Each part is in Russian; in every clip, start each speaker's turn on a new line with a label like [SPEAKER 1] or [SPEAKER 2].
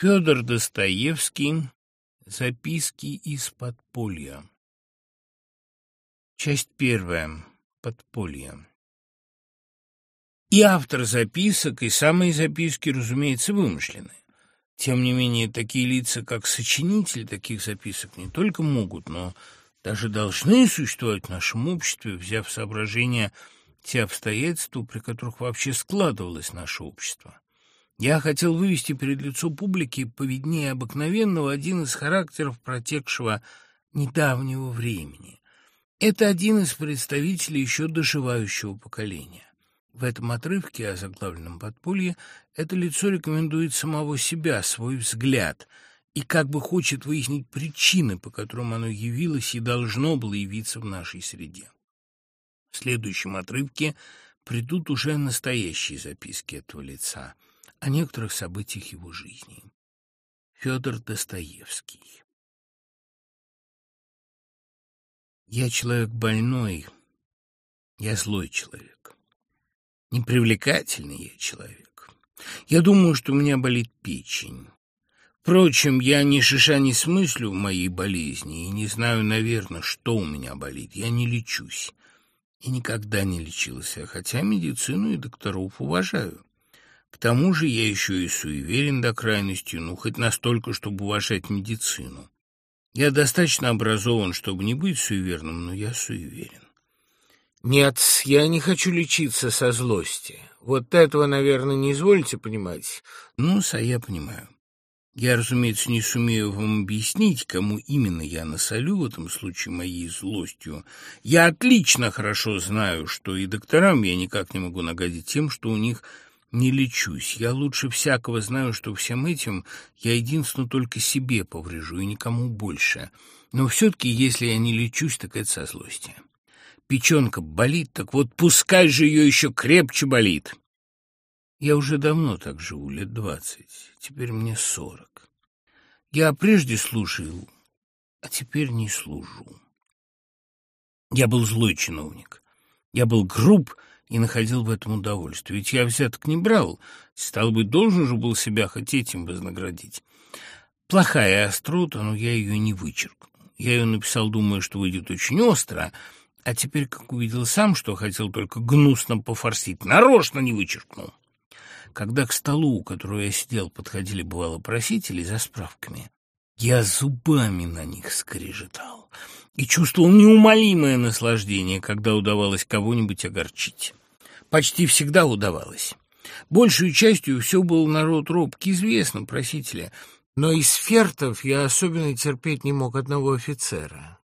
[SPEAKER 1] Федор Достоевский. Записки из подполья. Часть первая. Подполье. И автор записок, и самые записки, разумеется, вымышлены. Тем не менее, такие лица, как сочинители таких записок, не только могут, но даже должны существовать в нашем обществе, взяв в соображение те обстоятельства, при которых вообще складывалось наше общество. Я хотел вывести перед лицо публики поведнее обыкновенного один из характеров протекшего недавнего времени. Это один из представителей еще доживающего поколения. В этом отрывке о заглавленном подполье это лицо рекомендует самого себя, свой взгляд, и как бы хочет выяснить причины, по которым оно явилось и должно было явиться в нашей среде. В следующем отрывке придут уже настоящие записки этого лица – о некоторых событиях его жизни. Федор Достоевский Я человек больной, я злой человек. Непривлекательный я человек. Я думаю, что у меня болит печень. Впрочем, я ни шиша не смыслю в моей болезни и не знаю, наверное, что у меня болит. Я не лечусь и никогда не лечился, хотя медицину и докторов уважаю. К тому же я еще и суеверен до крайности, ну, хоть настолько, чтобы уважать медицину. Я достаточно образован, чтобы не быть суеверным, но я суеверен. Нет, я не хочу лечиться со злости. Вот этого, наверное, не изволите понимать. Ну, а я понимаю. Я, разумеется, не сумею вам объяснить, кому именно я насолю в этом случае моей злостью. Я отлично хорошо знаю, что и докторам я никак не могу нагадить тем, что у них не лечусь. Я лучше всякого знаю, что всем этим я единственно только себе поврежу и никому больше. Но все-таки, если я не лечусь, так это со злости. Печенка болит, так вот пускай же ее еще крепче болит. Я уже давно так живу, лет двадцать, теперь мне сорок. Я прежде служил, а теперь не служу. Я был злой чиновник. Я был груб и находил в этом удовольствие. Ведь я взяток не брал, стал быть, должен же был себя хоть этим вознаградить. Плохая острота, но я ее не вычеркнул. Я ее написал, думая, что выйдет очень остро, а теперь, как увидел сам, что хотел только гнусно пофорсить, нарочно не вычеркнул. Когда к столу, у которого я сидел, подходили, бывало, просители за справками, я зубами на них скрежетал и чувствовал неумолимое наслаждение, когда удавалось кого-нибудь огорчить почти всегда удавалось. Большую частью все был народ робкий, известно, просителя, но из фертов я особенно терпеть не мог одного офицера.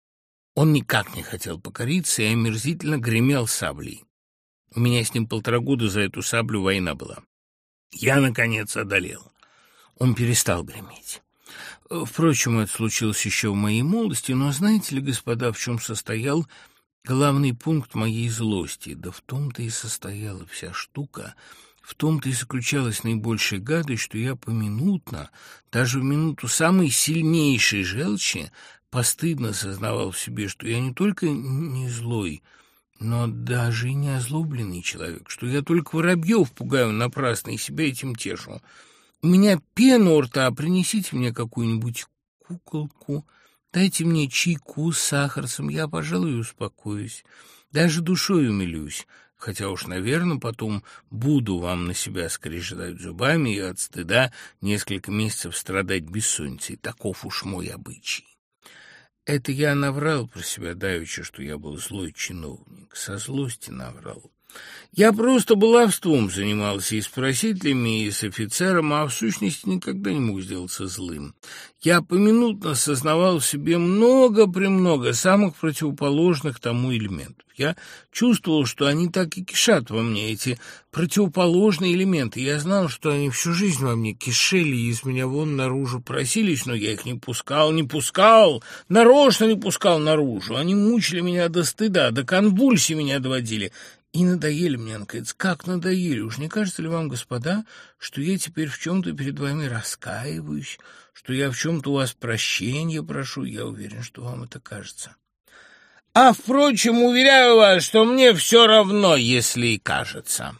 [SPEAKER 1] Он никак не хотел покориться и омерзительно гремел саблей. У меня с ним полтора года за эту саблю война была. Я, наконец, одолел. Он перестал греметь. Впрочем, это случилось еще в моей молодости, но знаете ли, господа, в чем состоял Главный пункт моей злости, да в том-то и состояла вся штука, в том-то и заключалась наибольшая гадость, что я поминутно, даже в минуту самой сильнейшей желчи, постыдно сознавал в себе, что я не только не злой, но даже и не озлобленный человек, что я только воробьев пугаю напрасно и себя этим тешу. У меня пена у рта, принесите мне какую-нибудь куколку — Дайте мне чайку с сахарцем, я, пожалуй, успокоюсь. Даже душой умилюсь, хотя уж, наверное, потом буду вам на себя скрежетать зубами и от стыда несколько месяцев страдать бессонницей. Таков уж мой обычай. Это я наврал про себя давеча, что я был злой чиновник. Со злости наврал. Я просто баловством занимался и с просителями, и с офицером, а в сущности никогда не мог сделаться злым. Я поминутно сознавал в себе много-премного самых противоположных тому элементов. Я чувствовал, что они так и кишат во мне, эти противоположные элементы. Я знал, что они всю жизнь во мне кишели и из меня вон наружу просились, но я их не пускал, не пускал, нарочно не пускал наружу. Они мучили меня до стыда, до конвульсий меня доводили. И надоели мне, наконец, как надоели. Уж не кажется ли вам, господа, что я теперь в чем-то перед вами раскаиваюсь, что я в чем-то у вас прощения прошу? Я уверен, что вам это кажется. А, впрочем, уверяю вас, что мне все равно, если и кажется.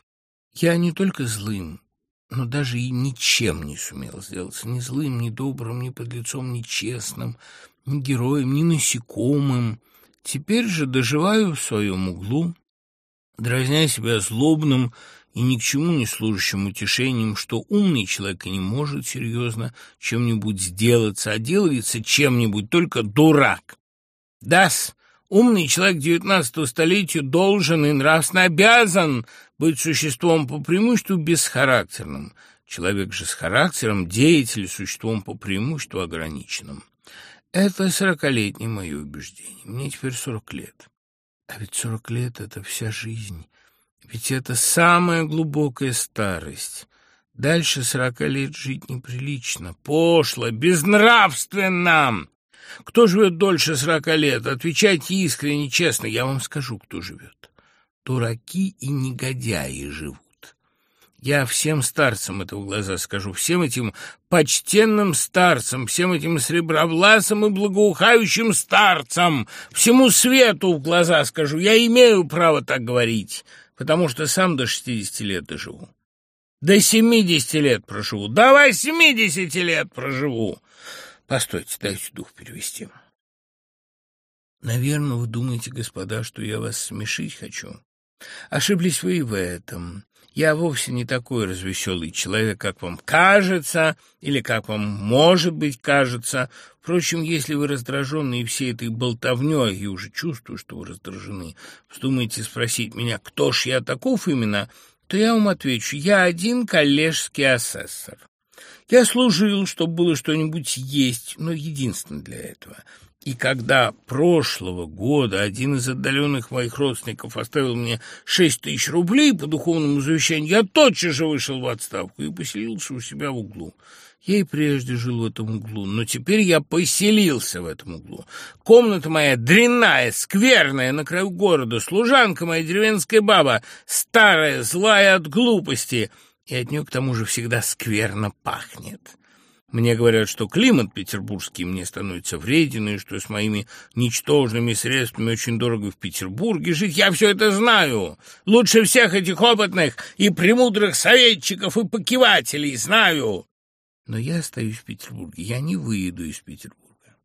[SPEAKER 1] Я не только злым, но даже и ничем не сумел сделаться, ни злым, ни добрым, ни подлецом, ни честным, ни героем, ни насекомым. Теперь же доживаю в своем углу, дразня себя злобным и ни к чему не служащим утешением, что умный человек и не может серьезно чем-нибудь сделаться, а делается чем-нибудь только дурак. Дас, умный человек девятнадцатого столетия должен и нравственно обязан быть существом по преимуществу бесхарактерным, человек же с характером, деятель, существом по преимуществу ограниченным. Это сорокалетнее мое убеждение. Мне теперь сорок лет. А ведь сорок лет — это вся жизнь. Ведь это самая глубокая старость. Дальше сорока лет жить неприлично, пошло, безнравственно. Кто живет дольше сорока лет? Отвечайте искренне, честно. Я вам скажу, кто живет. Дураки и негодяи живут. Я всем старцам это в глаза скажу, всем этим почтенным старцам, всем этим сребровласым и благоухающим старцам, всему свету в глаза скажу. Я имею право так говорить, потому что сам до шестидесяти лет доживу. До семидесяти лет проживу, до восьмидесяти лет проживу. Постойте, дайте дух перевести. Наверное, вы думаете, господа, что я вас смешить хочу. Ошиблись вы и в этом. Я вовсе не такой развеселый человек, как вам кажется, или как вам, может быть, кажется. Впрочем, если вы раздраженные всей этой болтовней, и уже чувствую, что вы раздражены, вздумаете спросить меня, кто ж я таков именно, то я вам отвечу, я один коллежский асессор. Я служил, чтобы было что-нибудь есть, но единственно для этого — и когда прошлого года один из отдаленных моих родственников оставил мне шесть тысяч рублей по духовному завещанию, я тотчас же вышел в отставку и поселился у себя в углу. Я и прежде жил в этом углу, но теперь я поселился в этом углу. Комната моя дрянная, скверная, на краю города, служанка моя деревенская баба, старая, злая от глупости, и от нее к тому же всегда скверно пахнет. Мне говорят, что климат петербургский мне становится вреден, и что с моими ничтожными средствами очень дорого в Петербурге жить. Я все это знаю. Лучше всех этих опытных и премудрых советчиков и покивателей знаю. Но я остаюсь в Петербурге. Я не выеду из Петербурга.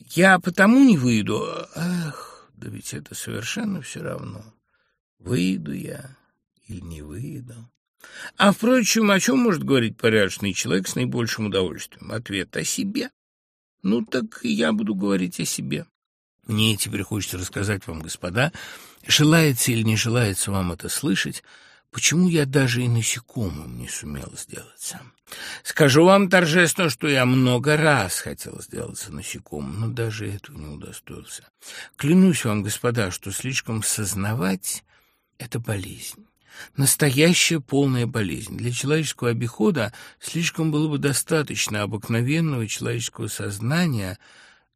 [SPEAKER 1] Я потому не выйду. Ах, да ведь это совершенно все равно. Выйду я или не выйду. А, впрочем, о чем может говорить порядочный человек с наибольшим удовольствием? Ответ — о себе. Ну, так я буду говорить о себе. Мне теперь хочется рассказать вам, господа, желается или не желается вам это слышать, почему я даже и насекомым не сумел сделаться. Скажу вам торжественно, что я много раз хотел сделаться насекомым, но даже этого не удостоился. Клянусь вам, господа, что слишком сознавать — это болезнь. Настоящая полная болезнь. Для человеческого обихода слишком было бы достаточно обыкновенного человеческого сознания,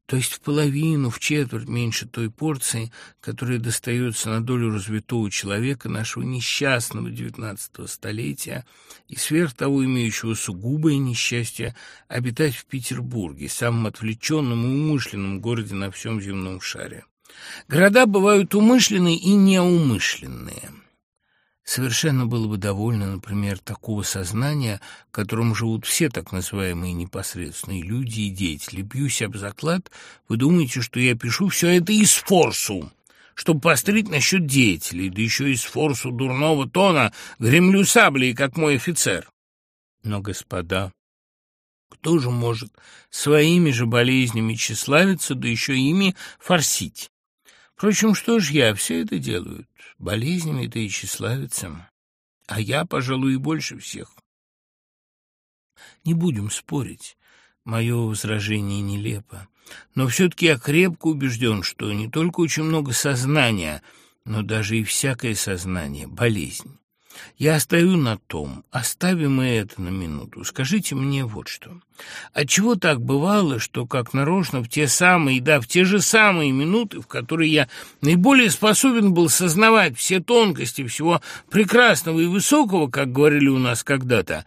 [SPEAKER 1] то есть в половину, в четверть меньше той порции, которая достается на долю развитого человека нашего несчастного девятнадцатого столетия и сверх того имеющего сугубое несчастье обитать в Петербурге, самом отвлеченном и умышленном городе на всем земном шаре. Города бывают умышленные и неумышленные. Совершенно было бы довольно, например, такого сознания, которым живут все так называемые непосредственные люди и деятели. Бьюсь об заклад, вы думаете, что я пишу все это из форсу, чтобы пострить насчет деятелей, да еще из форсу дурного тона, гремлю саблей, как мой офицер. Но, господа, кто же может своими же болезнями тщеславиться, да еще ими форсить? Впрочем, что ж я, все это делают, болезнями-то и тщеславятся, а я, пожалуй, и больше всех. Не будем спорить, мое возражение нелепо, но все-таки я крепко убежден, что не только очень много сознания, но даже и всякое сознание — болезнь. Я остаю на том, оставим мы это на минуту. Скажите мне вот что. Отчего так бывало, что как нарочно в те самые, да, в те же самые минуты, в которые я наиболее способен был сознавать все тонкости всего прекрасного и высокого, как говорили у нас когда-то,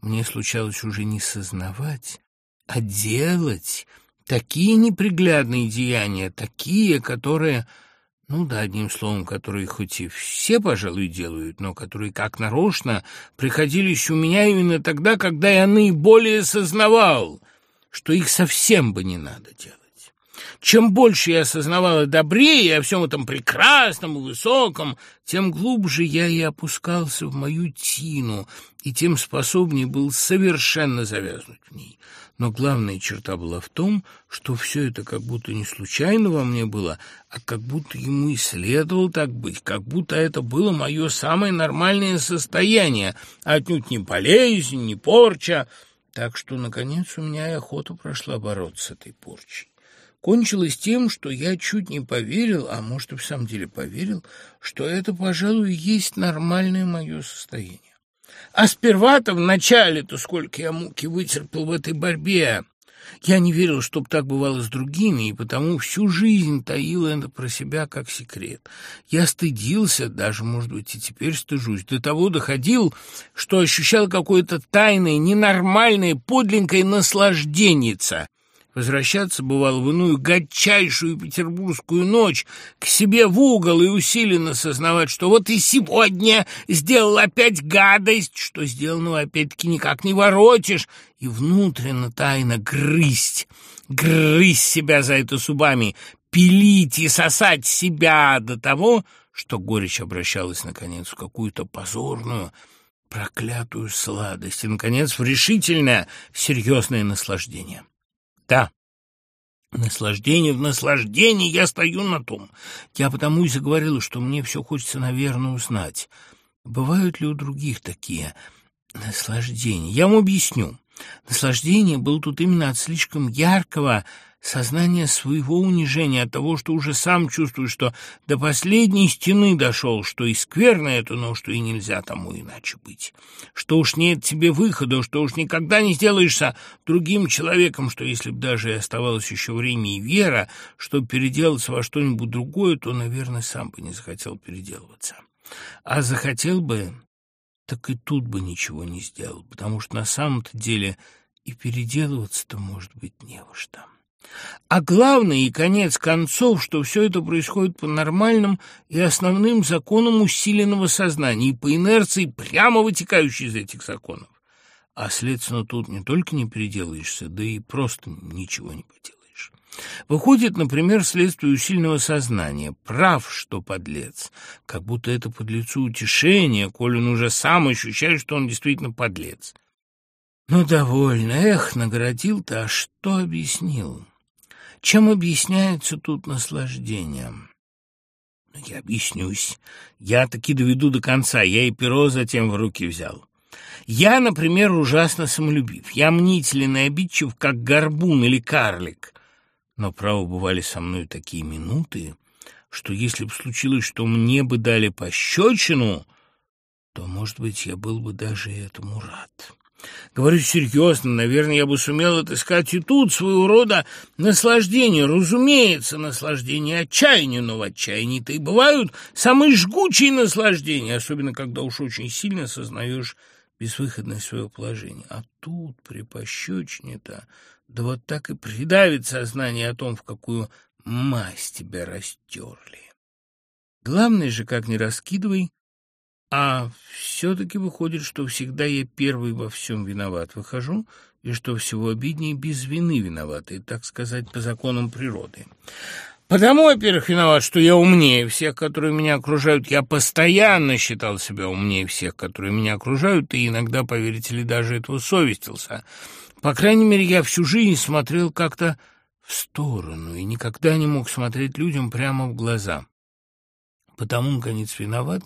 [SPEAKER 1] мне случалось уже не сознавать, а делать такие неприглядные деяния, такие, которые Ну да, одним словом, которые хоть и все, пожалуй, делают, но которые как нарочно приходились у меня именно тогда, когда я наиболее сознавал, что их совсем бы не надо делать. Чем больше я осознавал и о всем этом прекрасном и высоком, тем глубже я и опускался в мою тину, и тем способнее был совершенно завязнуть в ней. Но главная черта была в том, что все это как будто не случайно во мне было, а как будто ему и следовало так быть, как будто это было мое самое нормальное состояние, отнюдь не болезнь, не порча. Так что, наконец, у меня и охота прошла бороться с этой порчей. Кончилось тем, что я чуть не поверил, а может и в самом деле поверил, что это, пожалуй, есть нормальное мое состояние. А сперва-то, вначале-то, сколько я муки вытерпел в этой борьбе. Я не верил, чтоб так бывало с другими, и потому всю жизнь таил это про себя как секрет. Я стыдился, даже, может быть, и теперь стыжусь, до того доходил, что ощущал какое-то тайное, ненормальное, подленькое наслажденница — Возвращаться бывало в иную гадчайшую петербургскую ночь к себе в угол и усиленно сознавать, что вот и сегодня сделал опять гадость, что сделанного опять-таки никак не воротишь, и внутренно тайно грызть, грызть себя за это зубами, пилить и сосать себя до того, что горечь обращалась, наконец, в какую-то позорную, проклятую сладость и, наконец, в решительное, серьезное наслаждение. Да, наслаждение в наслаждении я стою на том. Я потому и заговорила, что мне все хочется, наверное, узнать. Бывают ли у других такие наслаждения? Я вам объясню. Наслаждение было тут именно от слишком яркого Сознание своего унижения от того, что уже сам чувствуешь, что до последней стены дошел, что и скверно это, но что и нельзя тому иначе быть, что уж нет тебе выхода, что уж никогда не сделаешься другим человеком, что если бы даже и оставалось еще время и вера, чтобы переделаться во что-нибудь другое, то, наверное, сам бы не захотел переделываться. А захотел бы, так и тут бы ничего не сделал, потому что на самом-то деле и переделываться-то, может быть, не во что. А главное и конец концов, что все это происходит по нормальным и основным законам усиленного сознания и по инерции, прямо вытекающей из этих законов. А, следственно, тут не только не переделаешься, да и просто ничего не поделаешь. Выходит, например, следствие усиленного сознания. Прав, что подлец. Как будто это подлецу утешение, коль он уже сам ощущает, что он действительно подлец. Ну, довольно. Эх, наградил-то, а что объяснил? Чем объясняется тут наслаждение? Ну, я объяснюсь. Я таки доведу до конца. Я и перо затем в руки взял. Я, например, ужасно самолюбив. Я мнителен и обидчив, как горбун или карлик. Но, право, бывали со мной такие минуты, что если бы случилось, что мне бы дали пощечину, то, может быть, я был бы даже этому рад. Говорю серьезно, наверное, я бы сумел отыскать и тут своего рода наслаждение. Разумеется, наслаждение отчаяния, но в отчаянии-то и бывают самые жгучие наслаждения, особенно когда уж очень сильно сознаешь безвыходность своего положения. А тут при пощечине-то, да вот так и придавит сознание о том, в какую масть тебя растерли. Главное же, как не раскидывай, а все-таки выходит, что всегда я первый во всем виноват выхожу, и что всего обиднее без вины виноваты, так сказать, по законам природы. Потому, во-первых, виноват, что я умнее всех, которые меня окружают. Я постоянно считал себя умнее всех, которые меня окружают, и иногда, поверите ли, даже этого совестился. По крайней мере, я всю жизнь смотрел как-то в сторону и никогда не мог смотреть людям прямо в глаза. Потому, наконец, виноват,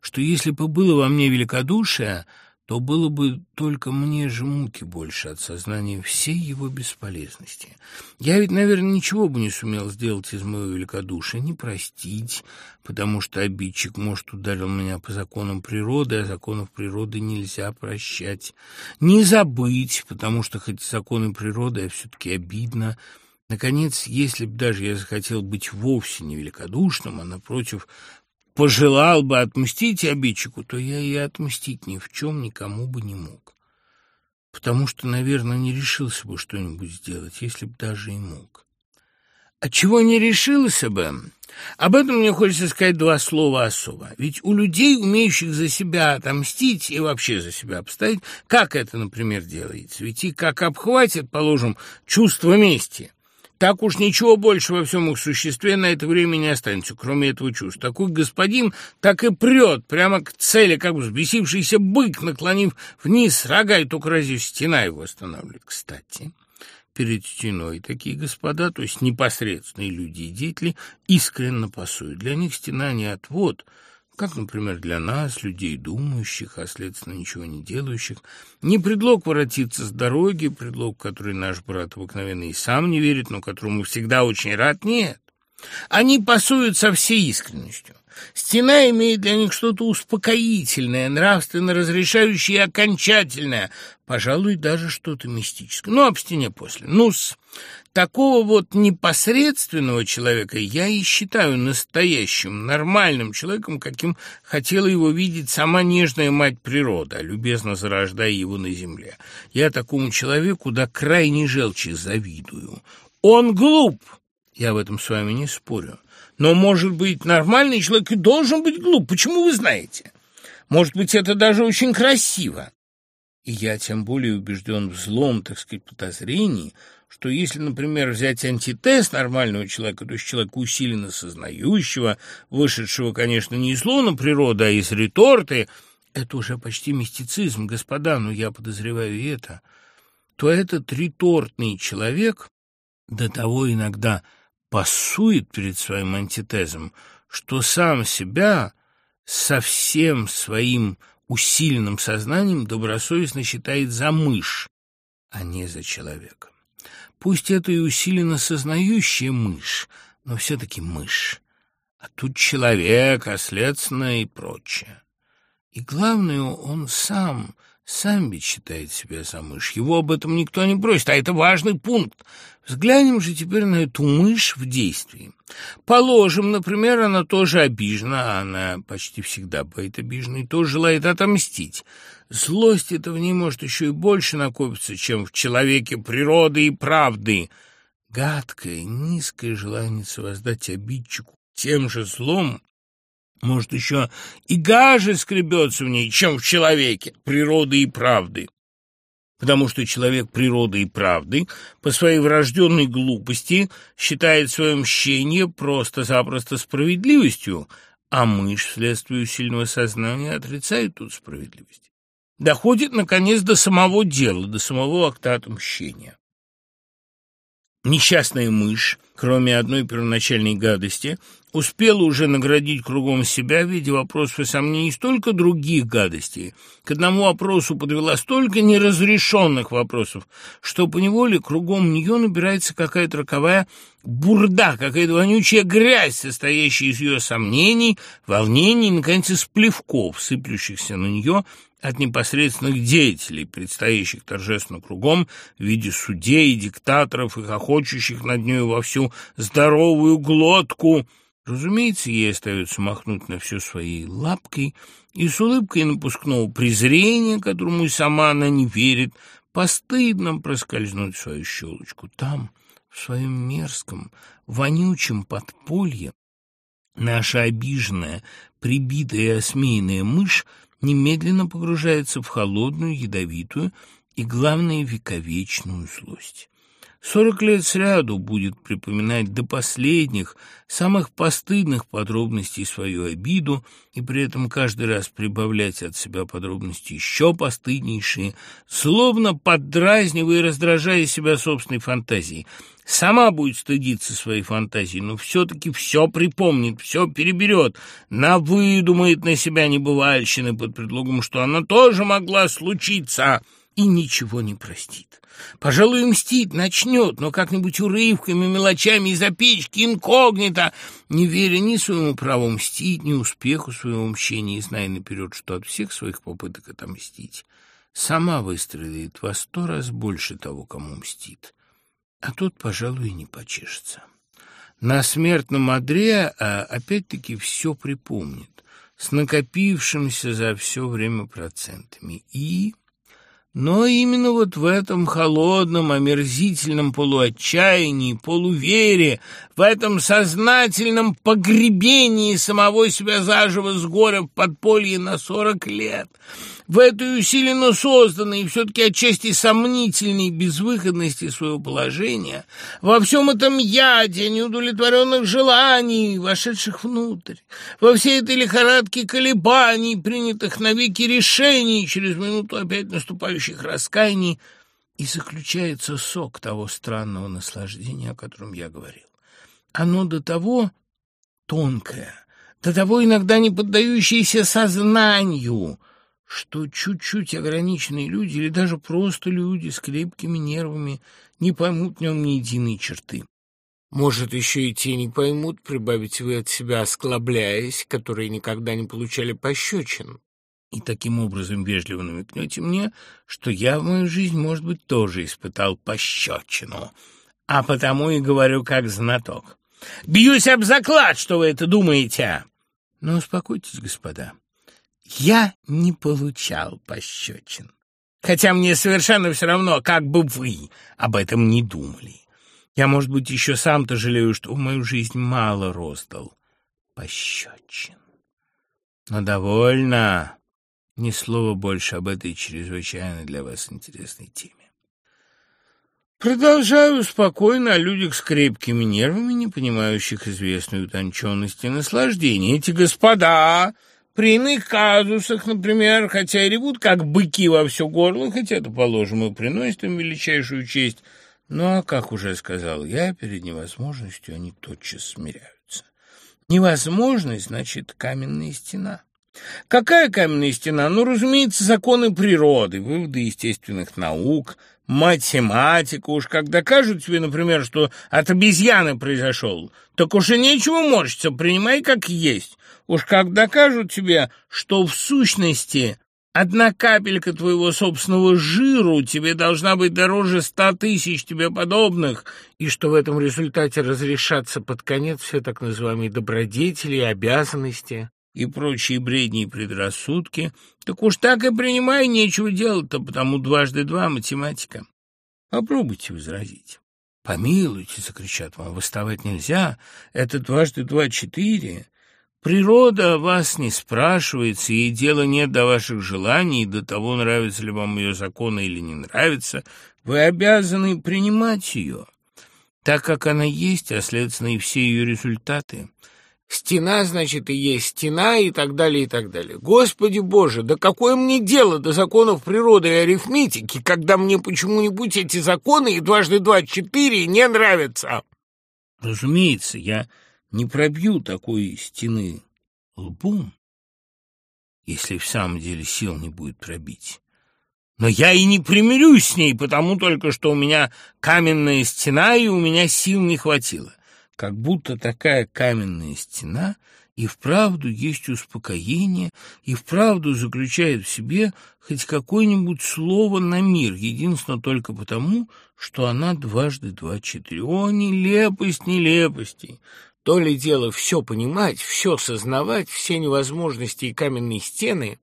[SPEAKER 1] что если бы было во мне великодушие, то было бы только мне же муки больше от сознания всей его бесполезности. Я ведь, наверное, ничего бы не сумел сделать из моего великодушия, не простить, потому что обидчик, может, ударил меня по законам природы, а законов природы нельзя прощать, не забыть, потому что хоть законы природы, а все-таки обидно, Наконец, если б даже я захотел быть вовсе не великодушным, а, напротив, пожелал бы отмстить обидчику, то я и отмстить ни в чем никому бы не мог. Потому что, наверное, не решился бы что-нибудь сделать, если б даже и мог. Отчего не решился бы? Об этом мне хочется сказать два слова особо. Ведь у людей, умеющих за себя отомстить и вообще за себя обстоять, как это, например, делается? Ведь и как обхватит, положим, чувство мести – так уж ничего больше во всем их существе на это время не останется, кроме этого чувства. Такой господин так и прет прямо к цели, как взбесившийся бык, наклонив вниз рога, и только разве стена его останавливает. Кстати, перед стеной такие господа, то есть непосредственные люди и деятели, искренне пасуют. Для них стена не отвод — как, например, для нас, людей думающих, а, следственно, ничего не делающих, не предлог воротиться с дороги, предлог, который наш брат обыкновенно и сам не верит, но которому всегда очень рад, нет. Они пасуют со всей искренностью. Стена имеет для них что-то успокоительное, нравственно разрешающее и окончательное, пожалуй, даже что-то мистическое. Ну, об стене после. Ну-с, такого вот непосредственного человека я и считаю настоящим, нормальным человеком, каким хотела его видеть сама нежная мать природа, любезно зарождая его на земле. Я такому человеку до крайней желчи завидую. Он глуп, я в этом с вами не спорю. Но, может быть, нормальный человек и должен быть глуп. Почему вы знаете? Может быть, это даже очень красиво. И я тем более убежден в злом, так сказать, подозрении, что если, например, взять антитест нормального человека, то есть человека усиленно сознающего, вышедшего, конечно, не из лона природы, а из реторты, это уже почти мистицизм, господа, но я подозреваю и это, то этот ретортный человек до того иногда пасует перед своим антитезом, что сам себя со всем своим усиленным сознанием добросовестно считает за мышь, а не за человека. Пусть это и усиленно сознающая мышь, но все-таки мышь. А тут человек, а следственно и прочее. И главное, он сам — сам ведь считает себя за мышь. Его об этом никто не просит, а это важный пункт. Взглянем же теперь на эту мышь в действии. Положим, например, она тоже обижена, а она почти всегда бывает обиженной, тоже желает отомстить. Злость это в ней может еще и больше накопиться, чем в человеке природы и правды. Гадкое, низкое желание воздать обидчику тем же злом может, еще и гаже скребется в ней, чем в человеке природы и правды. Потому что человек природы и правды по своей врожденной глупости считает свое мщение просто-запросто справедливостью, а мышь вследствие сильного сознания отрицает тут справедливость. Доходит, наконец, до самого дела, до самого акта отмщения. Несчастная мышь, кроме одной первоначальной гадости, успела уже наградить кругом себя в виде вопросов и сомнений столько других гадостей, к одному вопросу подвела столько неразрешенных вопросов, что поневоле кругом нее набирается какая-то роковая бурда, какая-то вонючая грязь, состоящая из ее сомнений, волнений и, наконец, из плевков, сыплющихся на нее от непосредственных деятелей, предстоящих торжественно кругом в виде судей, диктаторов и хохочущих над нею во всю здоровую глотку. Разумеется, ей остается махнуть на все своей лапкой и с улыбкой напускного презрения, которому и сама она не верит, постыдно проскользнуть в свою щелочку. Там, в своем мерзком, вонючем подполье, наша обиженная, прибитая и осмеянная мышь немедленно погружается в холодную, ядовитую и, главное, вековечную злость. Сорок лет сряду будет припоминать до последних, самых постыдных подробностей свою обиду и при этом каждый раз прибавлять от себя подробности еще постыднейшие, словно поддразнивая и раздражая себя собственной фантазией. Сама будет стыдиться своей фантазии, но все-таки все припомнит, все переберет, навыдумает на себя небывальщины под предлогом, что она тоже могла случиться, и ничего не простит. Пожалуй, мстить начнет, но как-нибудь урывками, мелочами из-за печки, инкогнито, не веря ни своему праву мстить, ни успеху своего мщения, зная наперед, что от всех своих попыток отомстить сама выстрелит во сто раз больше того, кому мстит а тот, пожалуй, и не почешется. На смертном одре а, опять-таки все припомнит, с накопившимся за все время процентами, и Но именно вот в этом холодном, омерзительном полуотчаянии, полувере, в этом сознательном погребении самого себя заживо с горя в подполье на сорок лет — в этой усиленно созданной и все-таки отчасти сомнительной безвыходности своего положения, во всем этом яде неудовлетворенных желаний, вошедших внутрь, во всей этой лихорадке колебаний, принятых навеки решений, через минуту опять наступающих раскаяний, и заключается сок того странного наслаждения, о котором я говорил. Оно до того тонкое, до того иногда не поддающееся сознанию, что чуть-чуть ограниченные люди или даже просто люди с крепкими нервами не поймут в нем ни единой черты. Может, еще и те не поймут, прибавите вы от себя, осклабляясь, которые никогда не получали пощечин. И таким образом вежливо намекнете мне, что я в мою жизнь, может быть, тоже испытал пощечину, а потому и говорю как знаток. Бьюсь об заклад, что вы это думаете. Но успокойтесь, господа. Я не получал пощечин. Хотя мне совершенно все равно, как бы вы об этом не думали. Я, может быть, еще сам-то жалею, что в мою жизнь мало роздал пощечин. Но довольно. Ни слова больше об этой чрезвычайно для вас интересной теме. Продолжаю спокойно о людях с крепкими нервами, не понимающих известной утонченности наслаждения. Эти господа при иных казусах, например, хотя и ревут, как быки во все горло, хотя это, положим, и приносит им величайшую честь, но, как уже сказал я, перед невозможностью они тотчас смиряются. Невозможность, значит, каменная стена. Какая каменная стена? Ну, разумеется, законы природы, выводы естественных наук, математика. Уж как докажут тебе, например, что от обезьяны произошел, так уж и нечего морщиться, принимай как есть. Уж как докажут тебе, что в сущности одна капелька твоего собственного жиру тебе должна быть дороже ста тысяч тебе подобных, и что в этом результате разрешатся под конец все так называемые добродетели и обязанности и прочие бредни и предрассудки, так уж так и принимай, нечего делать-то, потому дважды два — математика. Попробуйте возразить. «Помилуйте!» — закричат вам. «Выставать нельзя! Это дважды два — четыре!» Природа вас не спрашивается, ей дела нет до ваших желаний, до того, нравятся ли вам ее законы или не нравятся. Вы обязаны принимать ее, так как она есть, а, следственно, и все ее результаты. Стена, значит, и есть стена, и так далее, и так далее. Господи Боже, да какое мне дело до законов природы и арифметики, когда мне почему-нибудь эти законы и дважды два четыре не нравятся? Разумеется, я не пробью такой стены лбом, если в самом деле сил не будет пробить. Но я и не примирюсь с ней, потому только что у меня каменная стена, и у меня сил не хватило как будто такая каменная стена и вправду есть успокоение, и вправду заключает в себе хоть какое-нибудь слово на мир, единственно только потому, что она дважды два четыре. О, нелепость нелепостей! То ли дело все понимать, все сознавать, все невозможности и каменные стены,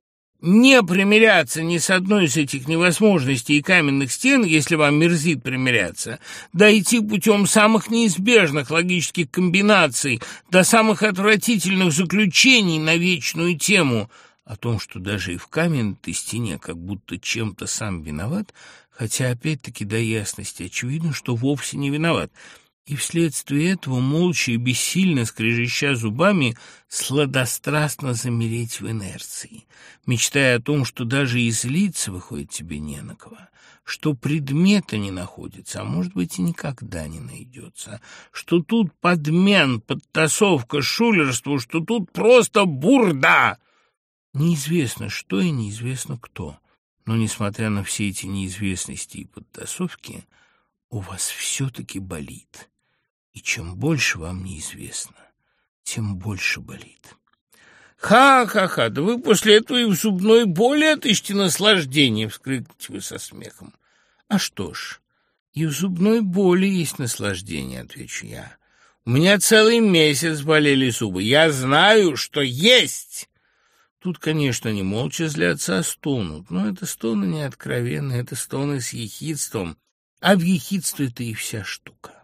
[SPEAKER 1] не примиряться ни с одной из этих невозможностей и каменных стен, если вам мерзит примиряться, дойти путем самых неизбежных логических комбинаций до самых отвратительных заключений на вечную тему о том, что даже и в каменной стене как будто чем-то сам виноват, хотя опять-таки до ясности очевидно, что вовсе не виноват – и вследствие этого, молча и бессильно, скрежеща зубами, сладострастно замереть в инерции, мечтая о том, что даже и злиться выходит тебе не на кого, что предмета не находится, а может быть и никогда не найдется, что тут подмен, подтасовка, шулерство, что тут просто бурда. Неизвестно что и неизвестно кто, но, несмотря на все эти неизвестности и подтасовки, у вас все-таки болит и чем больше вам неизвестно, тем больше болит. «Ха-ха-ха! Да вы после этого и в зубной боли отыщете наслаждение!» — вскрикните вы со смехом. «А что ж, и в зубной боли есть наслаждение», — отвечу я. «У меня целый месяц болели зубы. Я знаю, что есть!» Тут, конечно, не молча злятся, а стонут. Но это стоны не откровенные, это стоны с ехидством. А в ехидстве-то и вся штука.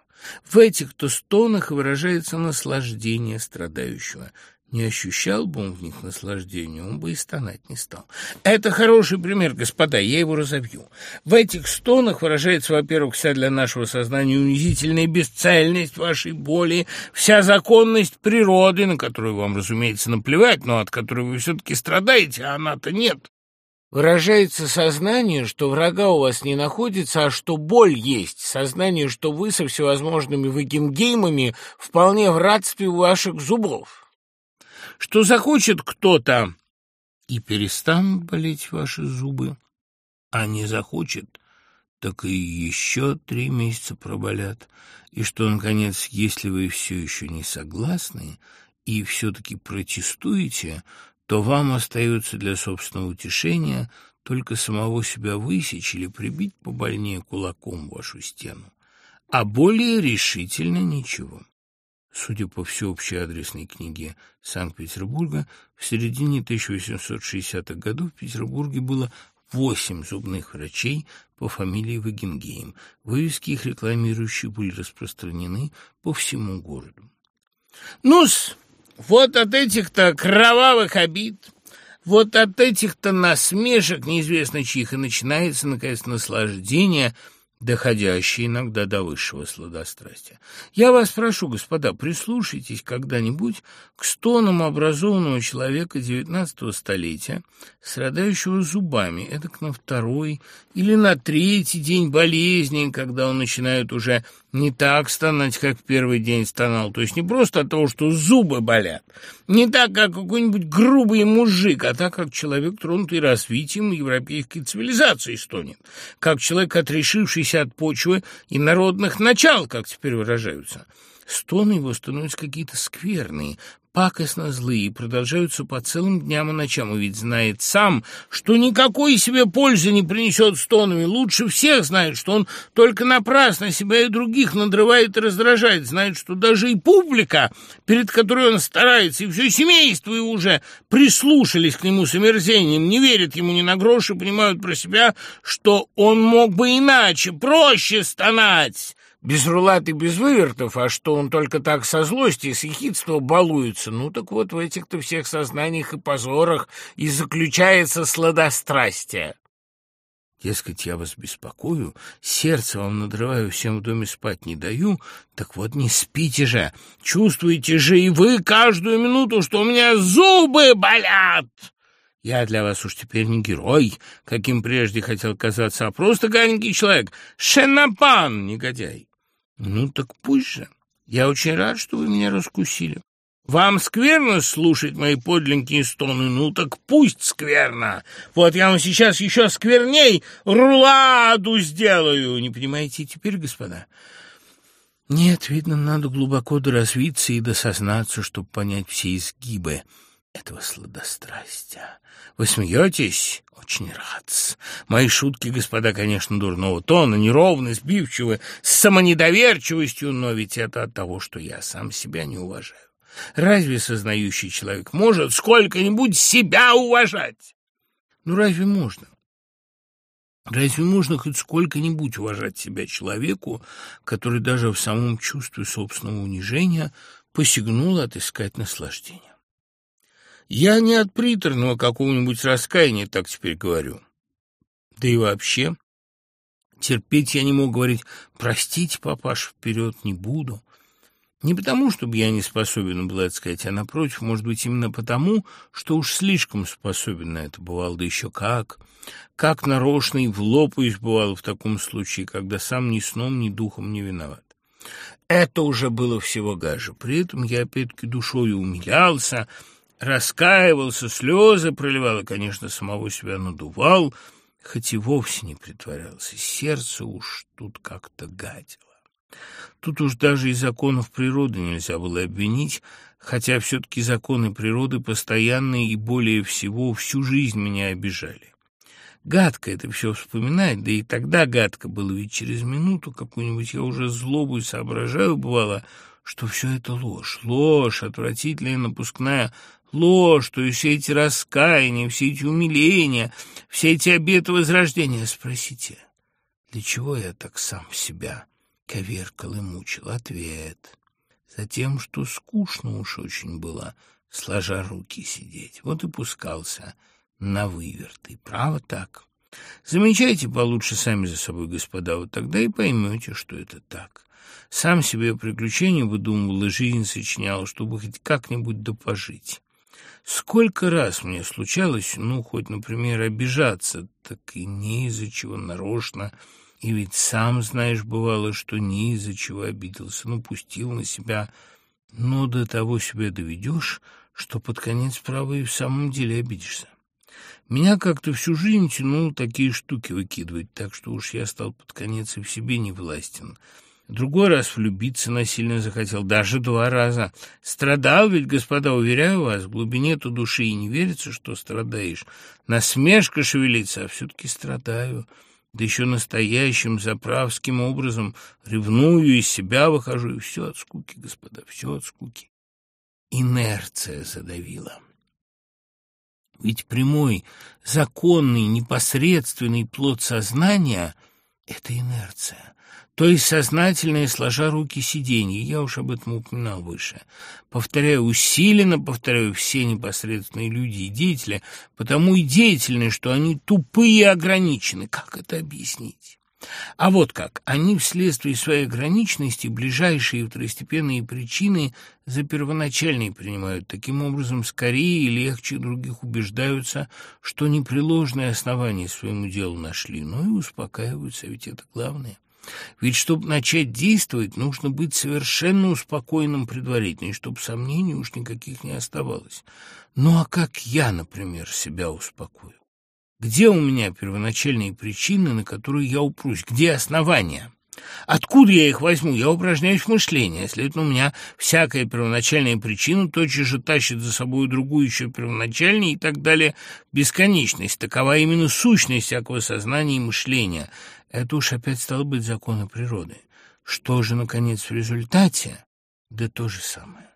[SPEAKER 1] В этих-то стонах выражается наслаждение страдающего. Не ощущал бы он в них наслаждения, он бы и стонать не стал. Это хороший пример, господа, я его разобью. В этих стонах выражается, во-первых, вся для нашего сознания унизительная бесцельность вашей боли, вся законность природы, на которую вам, разумеется, наплевать, но от которой вы все-таки страдаете, а она-то нет. Выражается сознание, что врага у вас не находится, а что боль есть, сознание, что вы со всевозможными вагенгеймами вполне в радстве ваших зубов. Что захочет кто-то, и перестанут болеть ваши зубы, а не захочет, так и еще три месяца проболят, и что, наконец, если вы все еще не согласны и все-таки протестуете, то вам остается для собственного утешения только самого себя высечь или прибить побольнее кулаком вашу стену, а более решительно ничего. Судя по всеобщей адресной книге Санкт-Петербурга, в середине 1860-х годов в Петербурге было восемь зубных врачей по фамилии Вагенгейм. Вывески их рекламирующие были распространены по всему городу. Ну-с, вот от этих-то кровавых обид, вот от этих-то насмешек, неизвестно чьих, и начинается, наконец, наслаждение – доходящие иногда до высшего сладострастия. Я вас прошу, господа, прислушайтесь когда-нибудь к стонам образованного человека XIX столетия, страдающего зубами, это на второй или на третий день болезни, когда он начинает уже не так стонать, как в первый день стонал, то есть не просто от того, что зубы болят, не так, как какой-нибудь грубый мужик, а так, как человек, тронутый развитием европейской цивилизации, стонет, как человек, отрешившийся от почвы и народных начал, как теперь выражаются. Стоны его становятся какие-то скверные, пакостно злые и продолжаются по целым дням и ночам, и ведь знает сам, что никакой себе пользы не принесет стонами, лучше всех знает, что он только напрасно себя и других надрывает и раздражает, знает, что даже и публика, перед которой он старается, и все семейство его уже прислушались к нему с омерзением, не верят ему ни на грош и понимают про себя, что он мог бы иначе, проще стонать, без рулат и без вывертов, а что он только так со злости и с ехидства балуется. Ну так вот в этих-то всех сознаниях и позорах и заключается сладострастие. Дескать, я вас беспокою, сердце вам надрываю, всем в доме спать не даю. Так вот, не спите же, чувствуете же и вы каждую минуту, что у меня зубы болят. Я для вас уж теперь не герой, каким прежде хотел казаться, а просто ганенький человек, шенапан, негодяй. Ну так пусть же. Я очень рад, что вы меня раскусили. Вам скверно слушать мои подленькие стоны? Ну так пусть скверно. Вот я вам сейчас еще скверней руладу сделаю. Не понимаете теперь, господа? Нет, видно, надо глубоко доразвиться и досознаться, чтобы понять все изгибы этого сладострастия. Вы смеетесь? Очень рад. Мои шутки, господа, конечно, дурного тона, неровны, сбивчивы, с самонедоверчивостью, но ведь это от того, что я сам себя не уважаю. Разве сознающий человек может сколько-нибудь себя уважать? Ну, разве можно? Разве можно хоть сколько-нибудь уважать себя человеку, который даже в самом чувстве собственного унижения посягнул отыскать наслаждение? Я не от приторного какого-нибудь раскаяния так теперь говорю. Да и вообще, терпеть я не мог говорить «простите, папаш, вперед не буду». Не потому, чтобы я не способен был это сказать, а напротив, может быть, именно потому, что уж слишком способен на это бывал, да еще как. Как нарочно и в лоб бывало в таком случае, когда сам ни сном, ни духом не виноват. Это уже было всего гаже. При этом я опять-таки душой умилялся, раскаивался, слезы проливал и, конечно, самого себя надувал, хоть и вовсе не притворялся. Сердце уж тут как-то гадило. Тут уж даже и законов природы нельзя было обвинить, хотя все-таки законы природы постоянные и более всего всю жизнь меня обижали. Гадко это все вспоминать, да и тогда гадко было, ведь через минуту какую-нибудь я уже злобу соображаю, бывало, что все это ложь, ложь, отвратительная напускная ложь, то есть все эти раскаяния, все эти умиления, все эти обеты возрождения. Спросите, для чего я так сам себя коверкал и мучил? Ответ. Затем, что скучно уж очень было, сложа руки сидеть. Вот и пускался на выверты. Право так. Замечайте получше сами за собой, господа, вот тогда и поймете, что это так. Сам себе приключения выдумывал и жизнь сочинял, чтобы хоть как-нибудь допожить. Сколько раз мне случалось, ну, хоть, например, обижаться, так и не из-за чего нарочно, и ведь сам знаешь, бывало, что не из-за чего обиделся, ну, пустил на себя, но до того себя доведешь, что под конец, право, и в самом деле обидишься. Меня как-то всю жизнь тянуло такие штуки выкидывать, так что уж я стал под конец и в себе не властен. Другой раз влюбиться насильно захотел, даже два раза. Страдал ведь, господа, уверяю вас, в глубине-то души и не верится, что страдаешь. Насмешка шевелится, а все-таки страдаю. Да еще настоящим заправским образом ревную, из себя выхожу, и все от скуки, господа, все от скуки. Инерция задавила. Ведь прямой, законный, непосредственный плод сознания — это инерция. То есть сознательное, сложа руки сиденье. Я уж об этом упоминал выше. Повторяю, усиленно повторяю, все непосредственные люди и деятели, потому и деятельны, что они тупые и ограничены. Как это объяснить? А вот как, они вследствие своей ограниченности ближайшие второстепенные причины за первоначальные принимают. Таким образом, скорее и легче других убеждаются, что непреложные основания своему делу нашли, но и успокаиваются, ведь это главное. Ведь чтобы начать действовать, нужно быть совершенно успокоенным предварительно, и чтобы сомнений уж никаких не оставалось. Ну а как я, например, себя успокою? Где у меня первоначальные причины, на которые я упрусь? Где основания? Откуда я их возьму? Я упражняюсь в мышлении. Следовательно, у меня всякая первоначальная причина тотчас же тащит за собой другую еще первоначальнее и так далее. Бесконечность. Такова именно сущность всякого сознания и мышления. Это уж опять стало быть законы природы. Что же, наконец, в результате? Да то же самое.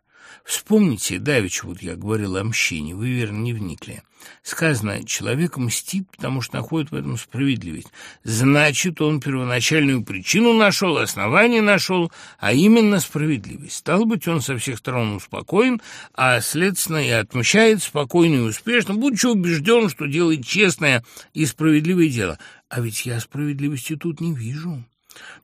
[SPEAKER 1] Вспомните, давеча вот я говорил о мщении, вы, верно, не вникли. Сказано, человек мстит, потому что находит в этом справедливость. Значит, он первоначальную причину нашел, основание нашел, а именно справедливость. Стало быть, он со всех сторон успокоен, а, следственно, и отмщает спокойно и успешно, будучи убежден, что делает честное и справедливое дело. А ведь я справедливости тут не вижу.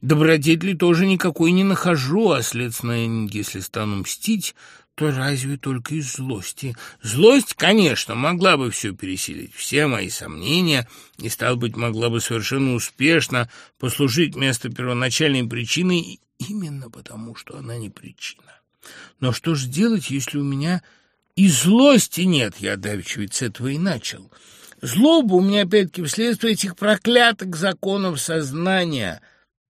[SPEAKER 1] Добродетели тоже никакой не нахожу, а, следственно, если стану мстить, то разве только из злости. Злость, конечно, могла бы все пересилить, все мои сомнения, и, стал быть, могла бы совершенно успешно послужить вместо первоначальной причины именно потому, что она не причина. Но что же делать, если у меня и злости нет? Я давеча ведь с этого и начал. Злоба у меня, опять-таки, вследствие этих проклятых законов сознания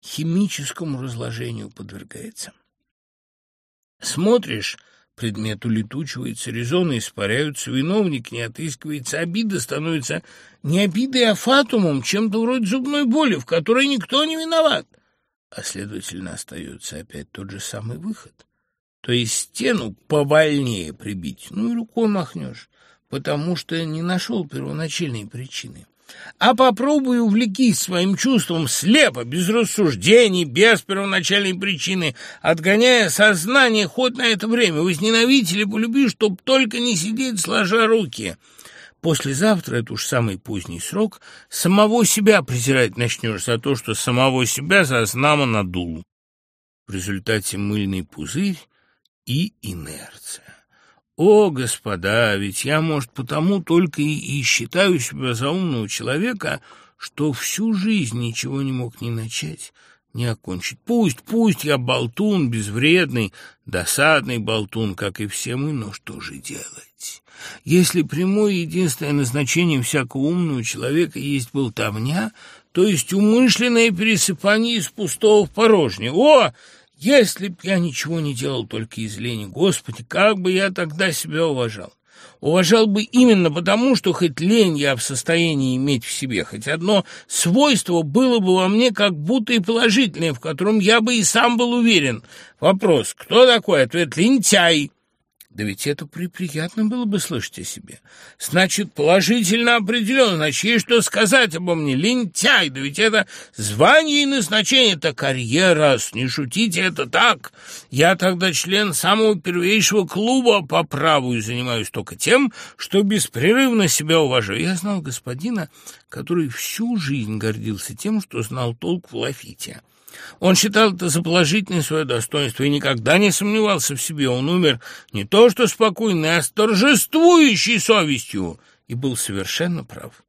[SPEAKER 1] химическому разложению подвергается. Смотришь Предмет улетучивается, резоны испаряются, виновник не отыскивается, обида становится не обидой, а фатумом, чем-то вроде зубной боли, в которой никто не виноват. А, следовательно, остается опять тот же самый выход. То есть стену повольнее прибить, ну и рукой махнешь, потому что не нашел первоначальной причины. А попробуй увлекись своим чувством слепо, без рассуждений, без первоначальной причины, отгоняя сознание хоть на это время. Возненавидь или полюби, чтоб только не сидеть сложа руки. Послезавтра, это уж самый поздний срок, самого себя презирать начнешь за то, что самого себя за надул. В результате мыльный пузырь и инерция. О, господа, ведь я, может, потому только и, и считаю себя за умного человека, что всю жизнь ничего не мог ни начать, ни окончить. Пусть, пусть я болтун, безвредный, досадный болтун, как и все мы, но что же делать? Если прямое единственное назначение всякого умного человека есть болтовня, то есть умышленное пересыпание из пустого в порожнее. О, если б я ничего не делал только из лени, Господи, как бы я тогда себя уважал? Уважал бы именно потому, что хоть лень я в состоянии иметь в себе, хоть одно свойство было бы во мне как будто и положительное, в котором я бы и сам был уверен. Вопрос, кто такой? Ответ – лентяй. Да ведь это приприятно было бы слышать о себе. Значит, положительно определенно, значит, есть что сказать обо мне. Лентяй, да ведь это звание и назначение, это карьера, не шутите, это так. Я тогда член самого первейшего клуба по праву и занимаюсь только тем, что беспрерывно себя уважаю. Я знал господина, который всю жизнь гордился тем, что знал толк в лафите. Он считал это за положительное свое достоинство и никогда не сомневался в себе. Он умер не то что спокойный, а с торжествующей совестью и был совершенно прав.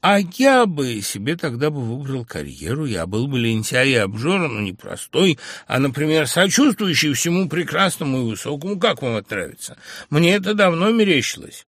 [SPEAKER 1] А я бы себе тогда бы выбрал карьеру, я был бы лентяй и обжора, но не простой, а, например, сочувствующий всему прекрасному и высокому. Как вам это нравится? Мне это давно мерещилось.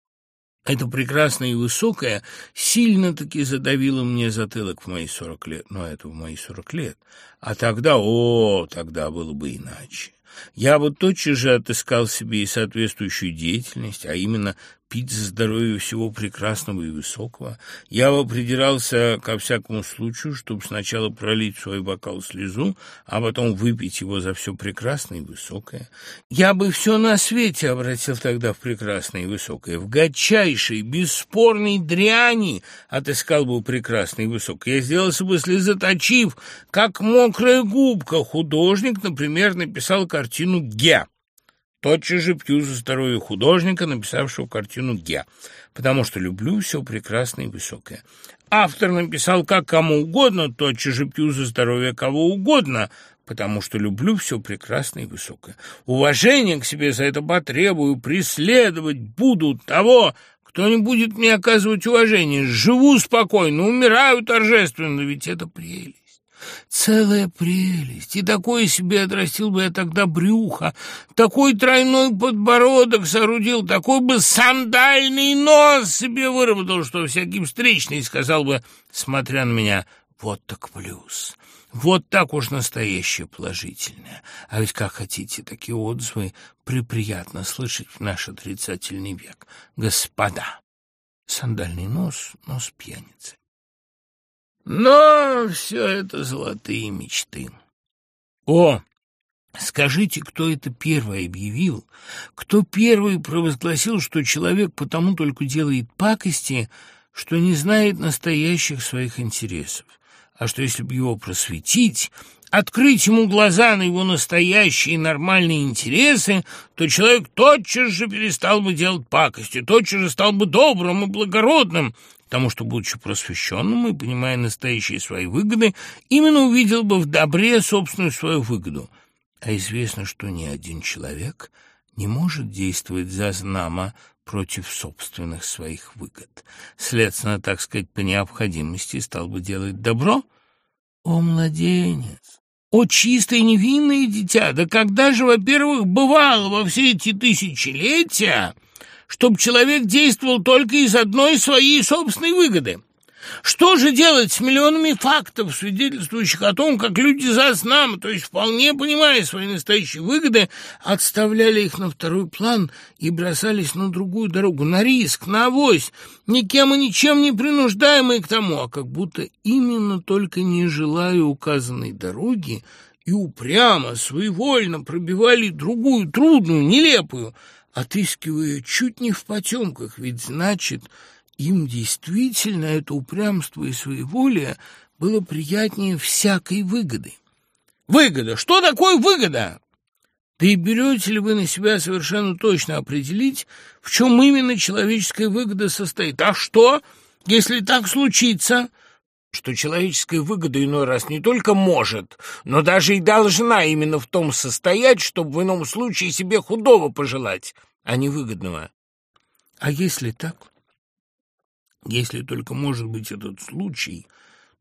[SPEAKER 1] Это прекрасное и высокое сильно-таки задавило мне затылок в мои сорок лет. Но это в мои сорок лет. А тогда, о, тогда было бы иначе. Я бы тотчас же отыскал себе и соответствующую деятельность, а именно пить за здоровье всего прекрасного и высокого. Я бы придирался ко всякому случаю, чтобы сначала пролить свой бокал слезу, а потом выпить его за все прекрасное и высокое. Я бы все на свете обратил тогда в прекрасное и высокое, в гадчайшей, бесспорной дряни отыскал бы прекрасное и высокое. Я сделался бы слезоточив, как мокрая губка. Художник, например, написал картину «Ге». Тотчас же пью за здоровье художника, написавшего картину «Ге», потому что люблю все прекрасное и высокое. Автор написал как кому угодно, тотчас же пью за здоровье кого угодно, потому что люблю все прекрасное и высокое. Уважение к себе за это потребую, преследовать буду того, кто не будет мне оказывать уважение. Живу спокойно, умираю торжественно, ведь это прелесть. Целая прелесть, и такое себе отрастил бы я тогда брюхо, такой тройной подбородок соорудил, такой бы сандальный нос себе выработал, что всякий встречный сказал бы, смотря на меня, вот так плюс. Вот так уж настоящее положительное. А ведь как хотите, такие отзывы приприятно слышать в наш отрицательный век. Господа, сандальный нос, нос пьяницы. Но все это золотые мечты. О, скажите, кто это первый объявил, кто первый провозгласил, что человек потому только делает пакости, что не знает настоящих своих интересов, а что если бы его просветить, открыть ему глаза на его настоящие нормальные интересы, то человек тотчас же перестал бы делать пакости, тотчас же стал бы добрым и благородным, потому что, будучи просвещенным и понимая настоящие свои выгоды, именно увидел бы в добре собственную свою выгоду. А известно, что ни один человек не может действовать за знамо против собственных своих выгод. Следственно, так сказать, по необходимости стал бы делать добро. О, младенец! О, чистое невинное дитя! Да когда же, во-первых, бывало во все эти тысячелетия чтобы человек действовал только из одной своей собственной выгоды. Что же делать с миллионами фактов, свидетельствующих о том, как люди за знамо, то есть вполне понимая свои настоящие выгоды, отставляли их на второй план и бросались на другую дорогу, на риск, на авось, никем и ничем не принуждаемые к тому, а как будто именно только не желая указанной дороги и упрямо, своевольно пробивали другую, трудную, нелепую, отыскивая чуть не в потемках, ведь значит, им действительно это упрямство и своеволие было приятнее всякой выгоды. Выгода! Что такое выгода? Да и берете ли вы на себя совершенно точно определить, в чем именно человеческая выгода состоит? А что, если так случится, что человеческая выгода иной раз не только может, но даже и должна именно в том состоять, чтобы в ином случае себе худого пожелать, а не выгодного. А если так? Если только может быть этот случай,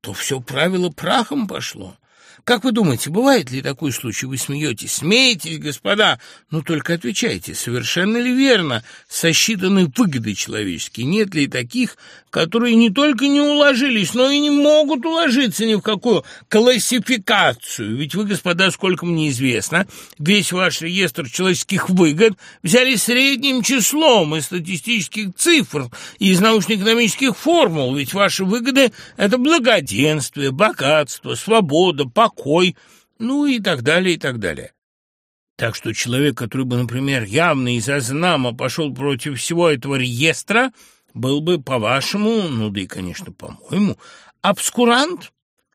[SPEAKER 1] то все правило прахом пошло. Как вы думаете, бывает ли такой случай? Вы смеетесь? Смеетесь, господа? Ну, только отвечайте, совершенно ли верно сосчитаны выгоды человеческие? Нет ли таких, которые не только не уложились, но и не могут уложиться ни в какую классификацию? Ведь вы, господа, сколько мне известно, весь ваш реестр человеческих выгод взяли средним числом из статистических цифр и из научно-экономических формул. Ведь ваши выгоды – это благоденствие, богатство, свобода, покой покой, ну и так далее, и так далее. Так что человек, который бы, например, явно из-за знамо пошел против всего этого реестра, был бы, по-вашему, ну да и, конечно, по-моему, обскурант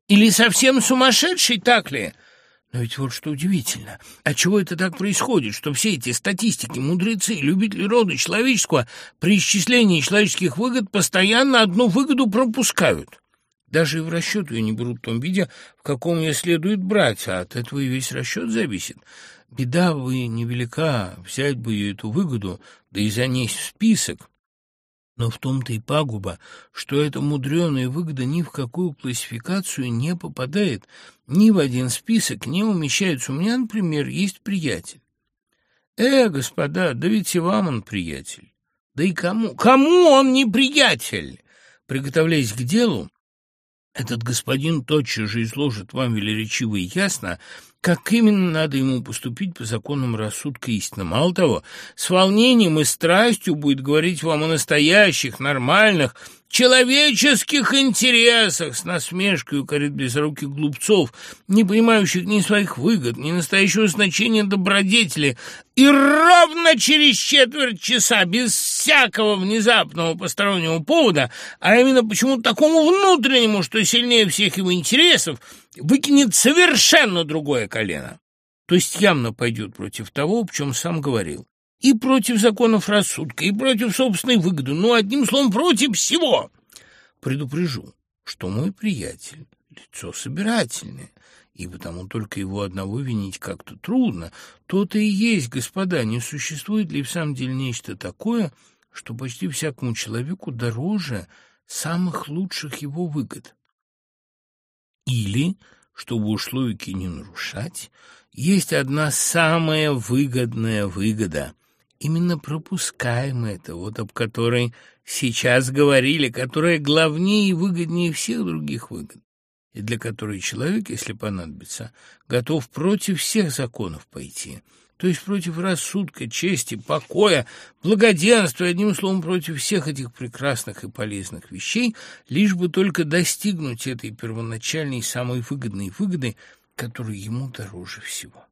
[SPEAKER 1] или совсем сумасшедший, так ли? Но ведь вот что удивительно. А чего это так происходит, что все эти статистики, мудрецы, любители рода человеческого при исчислении человеческих выгод постоянно одну выгоду пропускают? Даже и в расчет ее не берут в том виде, в каком ее следует брать, а от этого и весь расчет зависит. Беда бы невелика, взять бы ее эту выгоду, да и занесть в список. Но в том-то и пагуба, что эта мудреная выгода ни в какую классификацию не попадает, ни в один список не умещается. У меня, например, есть приятель. Э, господа, да ведь и вам он приятель. Да и кому? Кому он не приятель? Приготовляясь к делу, этот господин тотчас же изложит вам велеречиво и ясно, как именно надо ему поступить по законам рассудка истины. Мало того, с волнением и страстью будет говорить вам о настоящих, нормальных, человеческих интересах, с насмешкой укорит безруких глупцов, не понимающих ни своих выгод, ни настоящего значения добродетели, и ровно через четверть часа, без всякого внезапного постороннего повода, а именно почему-то такому внутреннему, что сильнее всех его интересов, выкинет совершенно другое колено. То есть явно пойдет против того, о чем сам говорил и против законов рассудка, и против собственной выгоды, ну, одним словом, против всего. Предупрежу, что мой приятель — лицо собирательное, и потому только его одного винить как-то трудно. То-то и есть, господа, не существует ли в самом деле нечто такое, что почти всякому человеку дороже самых лучших его выгод. Или, чтобы уж логики не нарушать, есть одна самая выгодная выгода — именно пропускаем это, вот об которой сейчас говорили, которая главнее и выгоднее всех других выгод, и для которой человек, если понадобится, готов против всех законов пойти, то есть против рассудка, чести, покоя, благоденствия, одним словом, против всех этих прекрасных и полезных вещей, лишь бы только достигнуть этой первоначальной самой выгодной выгоды, которая ему дороже всего.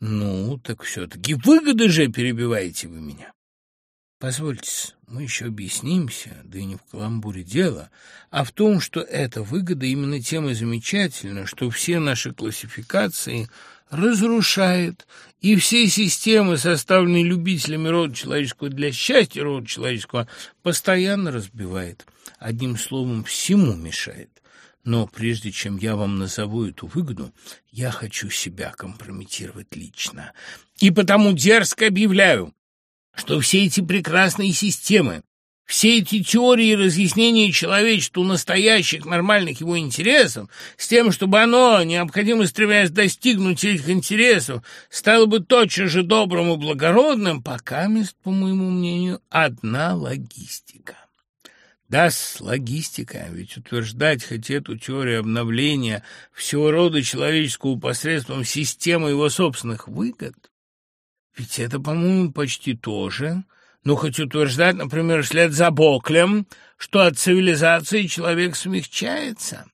[SPEAKER 1] Ну, так все-таки выгоды же перебиваете вы меня. Позвольте, мы еще объяснимся, да и не в каламбуре дело, а в том, что эта выгода именно тем и замечательна, что все наши классификации разрушает, и все системы, составленные любителями рода человеческого для счастья рода человеческого, постоянно разбивает. Одним словом, всему мешает. Но прежде чем я вам назову эту выгоду, я хочу себя компрометировать лично. И потому дерзко объявляю, что все эти прекрасные системы, все эти теории разъяснения человечеству настоящих нормальных его интересов, с тем, чтобы оно, необходимо стремясь достигнуть этих интересов, стало бы тотчас же добрым и благородным, пока мест, по моему мнению, одна логистика. Да, с логистика, ведь утверждать хоть эту теорию обновления всего рода человеческого посредством системы его собственных выгод, ведь это, по-моему, почти то же, но хоть утверждать, например, вслед за Боклем, что от цивилизации человек смягчается,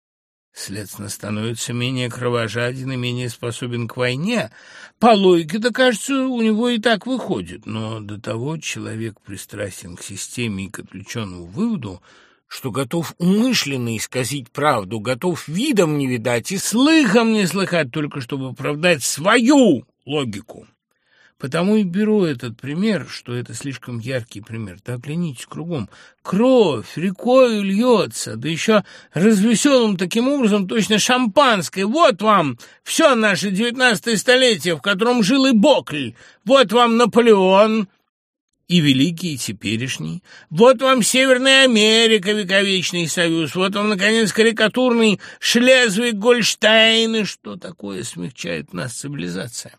[SPEAKER 1] Следственно, становится менее кровожаден и менее способен к войне. По логике-то, кажется, у него и так выходит. Но до того человек пристрастен к системе и к отвлеченному выводу, что готов умышленно исказить правду, готов видом не видать и слыхом не слыхать, только чтобы оправдать свою логику. Потому и беру этот пример, что это слишком яркий пример. Да оглянитесь кругом. Кровь рекой льется, да еще развеселым таким образом точно шампанское. Вот вам все наше девятнадцатое столетие, в котором жил и Бокль. Вот вам Наполеон, и великий, и теперешний. Вот вам Северная Америка, вековечный союз. Вот вам, наконец, карикатурный Шлезвиг-Гольштейн. И что такое смягчает нас цивилизация?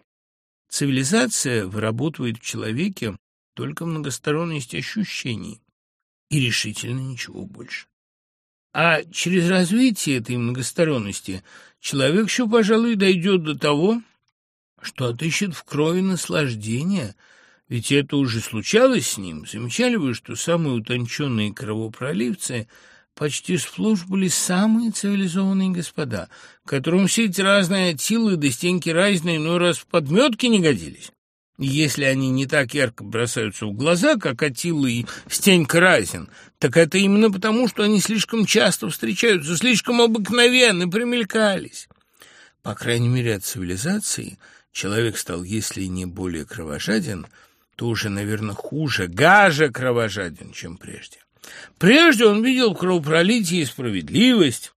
[SPEAKER 1] Цивилизация вырабатывает в человеке только многосторонность ощущений и решительно ничего больше. А через развитие этой многосторонности человек еще, пожалуй, дойдет до того, что отыщет в крови наслаждение, ведь это уже случалось с ним. Замечали вы, что самые утонченные кровопроливцы почти сплошь были самые цивилизованные господа, которым все эти разные Аттилы да стеньки разные, но раз в подметке не годились. Если они не так ярко бросаются в глаза, как Атилла и Стенька Разин, так это именно потому, что они слишком часто встречаются, слишком обыкновенно примелькались. По крайней мере, от цивилизации человек стал, если не более кровожаден, то уже, наверное, хуже, гаже кровожаден, чем прежде. Прежде он видел кровопролитие и справедливость,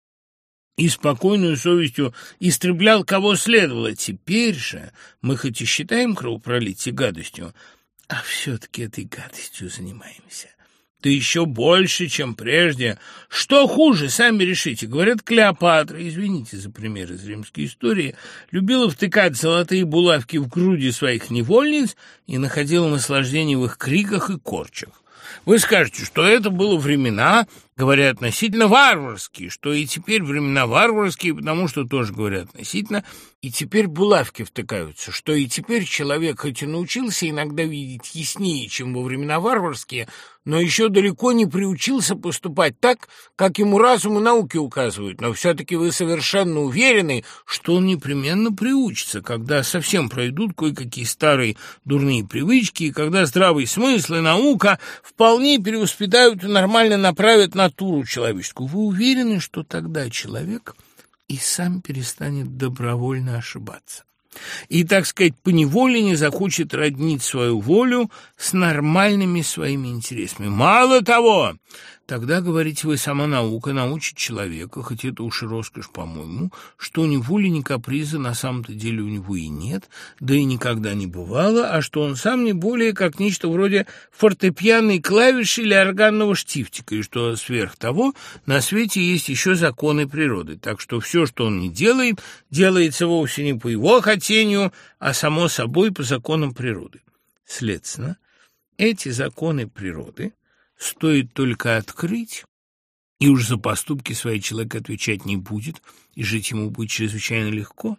[SPEAKER 1] и спокойную совестью истреблял кого следовало. Теперь же мы хоть и считаем кровопролитие гадостью, а все-таки этой гадостью занимаемся. Да еще больше, чем прежде. Что хуже, сами решите. Говорят, Клеопатра, извините за пример из римской истории, любила втыкать золотые булавки в груди своих невольниц и находила наслаждение в их криках и корчах. Вы скажете, что это было времена, говоря относительно варварские, что и теперь времена варварские, потому что тоже говорят относительно, и теперь булавки втыкаются, что и теперь человек хоть и научился иногда видеть яснее, чем во времена варварские, но еще далеко не приучился поступать так, как ему разум и науки указывают, но все-таки вы совершенно уверены, что он непременно приучится, когда совсем пройдут кое-какие старые дурные привычки, и когда здравый смысл и наука вполне перевоспитают и нормально направят натуру человеческую. Вы уверены, что тогда человек и сам перестанет добровольно ошибаться? и, так сказать, поневоле не захочет роднить свою волю с нормальными своими интересами. Мало того, Тогда, говорите вы, сама наука научит человека, хоть это уж и роскошь, по-моему, что ни воли, ни каприза на самом-то деле у него и нет, да и никогда не бывало, а что он сам не более как нечто вроде фортепианной клавиши или органного штифтика, и что сверх того на свете есть еще законы природы, так что все, что он не делает, делается вовсе не по его хотению, а само собой по законам природы. Следственно, эти законы природы – Стоит только открыть, и уж за поступки свои человек отвечать не будет, и жить ему будет чрезвычайно легко.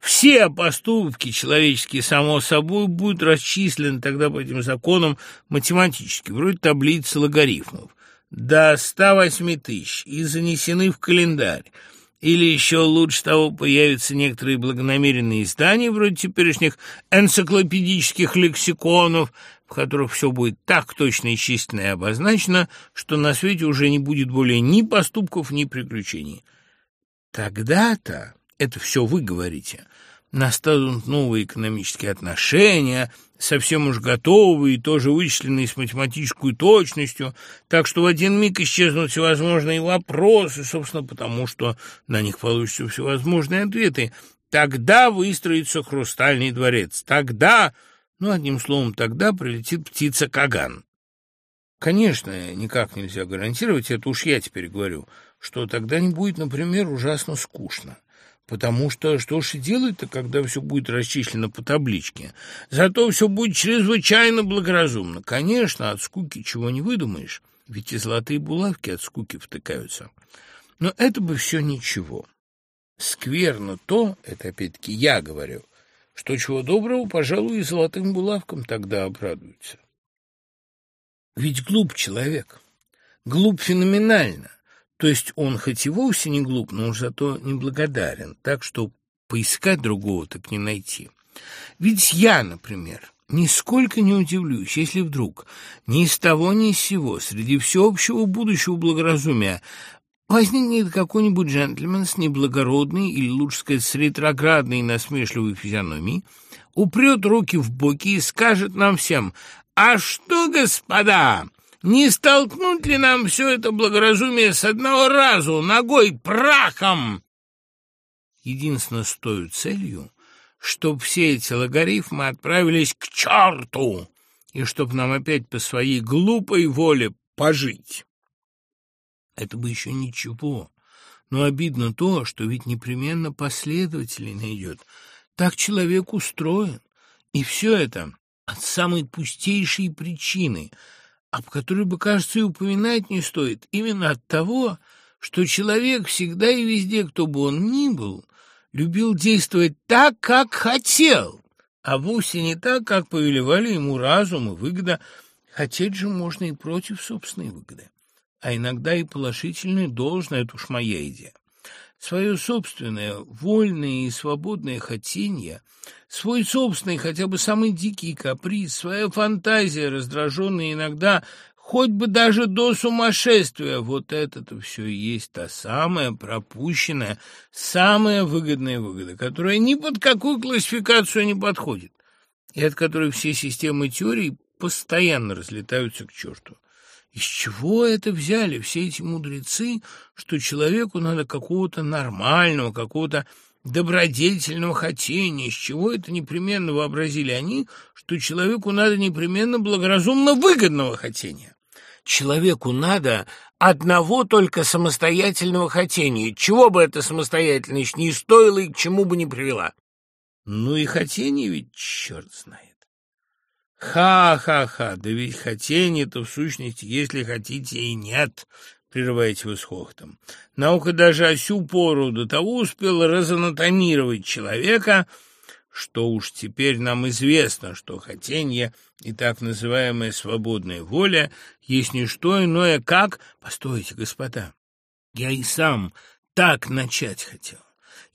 [SPEAKER 1] Все поступки человеческие, само собой, будут расчислены тогда по этим законам математически, вроде таблицы логарифмов, до 108 тысяч, и занесены в календарь. Или еще лучше того появятся некоторые благонамеренные издания, вроде теперешних энциклопедических лексиконов, в которых все будет так точно и численно и обозначено, что на свете уже не будет более ни поступков, ни приключений. Тогда-то, это все вы говорите, настанут новые экономические отношения, совсем уж готовые, тоже вычисленные с математической точностью, так что в один миг исчезнут всевозможные вопросы, собственно, потому что на них получатся всевозможные ответы. Тогда выстроится хрустальный дворец, тогда ну, одним словом, тогда прилетит птица Каган. Конечно, никак нельзя гарантировать, это уж я теперь говорю, что тогда не будет, например, ужасно скучно. Потому что что ж и делать-то, когда все будет расчислено по табличке? Зато все будет чрезвычайно благоразумно. Конечно, от скуки чего не выдумаешь, ведь и золотые булавки от скуки втыкаются. Но это бы все ничего. Скверно то, это опять-таки я говорю, что чего доброго, пожалуй, и золотым булавкам тогда обрадуются. Ведь глуп человек, глуп феноменально, то есть он хоть и вовсе не глуп, но уж зато неблагодарен, так что поискать другого так не найти. Ведь я, например, нисколько не удивлюсь, если вдруг ни с того ни с сего среди всеобщего будущего благоразумия Возникнет какой-нибудь джентльмен с неблагородной, или, лучше сказать, с ретроградной насмешливой физиономией, упрет руки в боки и скажет нам всем, «А что, господа, не столкнуть ли нам все это благоразумие с одного разу, ногой прахом?» Единственно с той целью, чтоб все эти логарифмы отправились к черту, и чтоб нам опять по своей глупой воле пожить. Это бы еще ничего. Но обидно то, что ведь непременно последователей найдет. Так человек устроен. И все это от самой пустейшей причины, об которой бы, кажется, и упоминать не стоит. Именно от того, что человек всегда и везде, кто бы он ни был, любил действовать так, как хотел, а вовсе не так, как повелевали ему разум и выгода. Хотеть же можно и против собственной выгоды. А иногда и положительное должное, это уж моя идея. Свое собственное, вольное и свободное хотение, свой собственный, хотя бы самый дикий каприз, своя фантазия, раздраженная иногда хоть бы даже до сумасшествия. Вот это-то все и есть та самая пропущенная, самая выгодная выгода, которая ни под какую классификацию не подходит, и от которой все системы теорий постоянно разлетаются к черту. Из чего это взяли все эти мудрецы, что человеку надо какого-то нормального, какого-то добродетельного хотения, с чего это непременно вообразили они, что человеку надо непременно благоразумно выгодного хотения? Человеку надо одного только самостоятельного хотения, чего бы эта самостоятельность ни стоила и к чему бы ни привела. Ну и хотение ведь черт знает. Ха-ха-ха, да ведь хотение-то в сущности, если хотите, и нет, прерываете вы с хохотом. Наука даже осю пору до того успела разанатомировать человека, что уж теперь нам известно, что хотение и так называемая свободная воля есть не что иное, как... Постойте, господа, я и сам так начать хотел.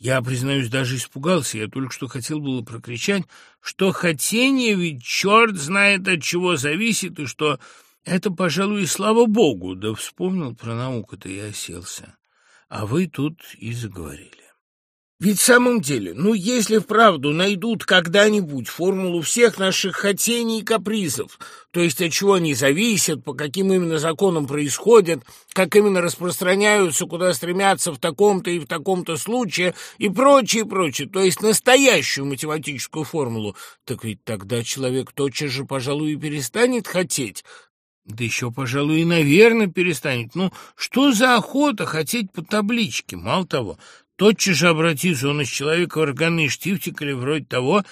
[SPEAKER 1] Я, признаюсь, даже испугался. Я только что хотел было прокричать, что хотение ведь черт знает от чего зависит, и что это, пожалуй, и слава богу. Да вспомнил про науку-то и оселся. А вы тут и заговорили. Ведь в самом деле, ну, если вправду найдут когда-нибудь формулу всех наших хотений и капризов, то есть от чего они зависят, по каким именно законам происходят, как именно распространяются, куда стремятся в таком-то и в таком-то случае и прочее, прочее, то есть настоящую математическую формулу, так ведь тогда человек тотчас же, пожалуй, и перестанет хотеть, да еще, пожалуй, и, наверное, перестанет. Ну, что за охота хотеть по табличке? Мало того, Тотчас же обратится он из человека в органный штифтик или вроде того,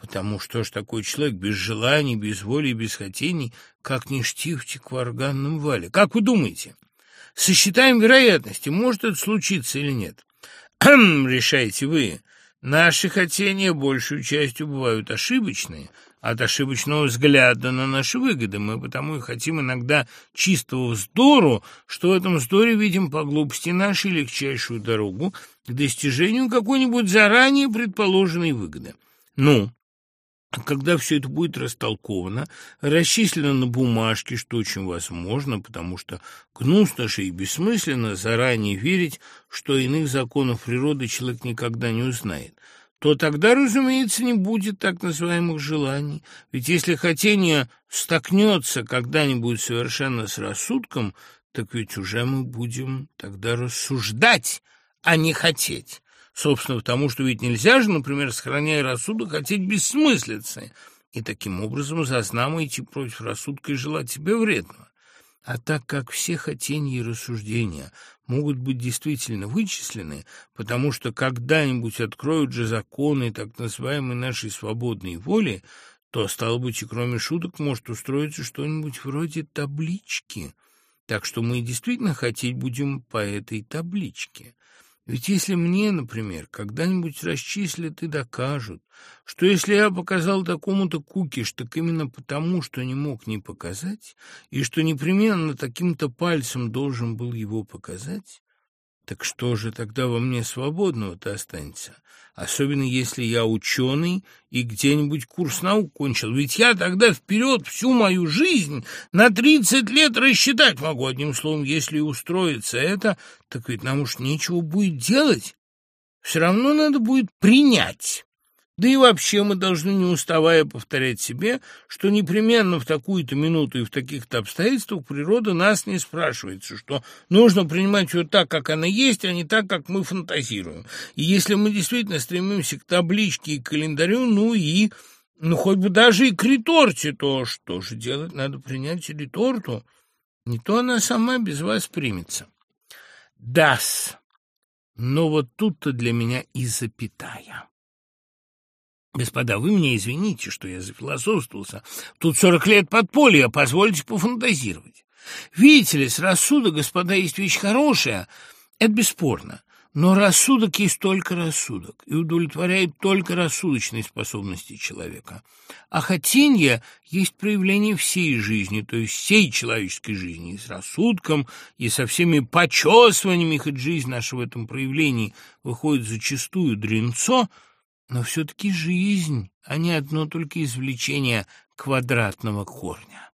[SPEAKER 1] потому что ж такой человек без желаний, без воли и без хотений, как не штифтик в органном вале. Как вы думаете? Сосчитаем вероятности, может это случиться или нет. Решаете вы. Наши хотения большую частью бывают ошибочные – от ошибочного взгляда на наши выгоды. Мы потому и хотим иногда чистого вздору, что в этом вздоре видим по глупости нашей легчайшую дорогу к достижению какой-нибудь заранее предположенной выгоды. Ну, когда все это будет растолковано, расчислено на бумажке, что очень возможно, потому что гнусно же и бессмысленно заранее верить, что иных законов природы человек никогда не узнает – то тогда, разумеется, не будет так называемых желаний. Ведь если хотение столкнется когда-нибудь совершенно с рассудком, так ведь уже мы будем тогда рассуждать, а не хотеть. Собственно, потому что ведь нельзя же, например, сохраняя рассудок, хотеть бессмыслицы, и таким образом зазнамо идти против рассудка и желать себе вредного. А так как все хотения и рассуждения могут быть действительно вычислены, потому что когда-нибудь откроют же законы так называемой нашей свободной воли, то, стало быть, и кроме шуток может устроиться что-нибудь вроде таблички. Так что мы действительно хотеть будем по этой табличке. Ведь если мне, например, когда-нибудь расчислят и докажут, что если я показал такому-то кукиш, так именно потому, что не мог не показать, и что непременно таким-то пальцем должен был его показать, так что же тогда во мне свободного-то останется? Особенно если я ученый и где-нибудь курс наук кончил. Ведь я тогда вперед всю мою жизнь на тридцать лет рассчитать могу. Одним словом, если устроится это, так ведь нам уж нечего будет делать. Все равно надо будет принять. Да и вообще мы должны, не уставая, повторять себе, что непременно в такую-то минуту и в таких-то обстоятельствах природа нас не спрашивается, что нужно принимать ее так, как она есть, а не так, как мы фантазируем. И если мы действительно стремимся к табличке и календарю, ну и, ну хоть бы даже и к реторте, то что же делать? Надо принять реторту. Не то она сама без вас примется. Дас. Но вот тут-то для меня и запятая. Господа, вы меня извините, что я зафилософствовался. Тут сорок лет подполья, позвольте пофантазировать. Видите ли, с рассудок, господа, есть вещь хорошая, это бесспорно. Но рассудок есть только рассудок и удовлетворяет только рассудочные способности человека. А хотенье есть проявление всей жизни, то есть всей человеческой жизни, и с рассудком, и со всеми почесываниями, хоть жизнь наша в этом проявлении выходит зачастую дренцо, но все-таки жизнь, а не одно только извлечение квадратного корня.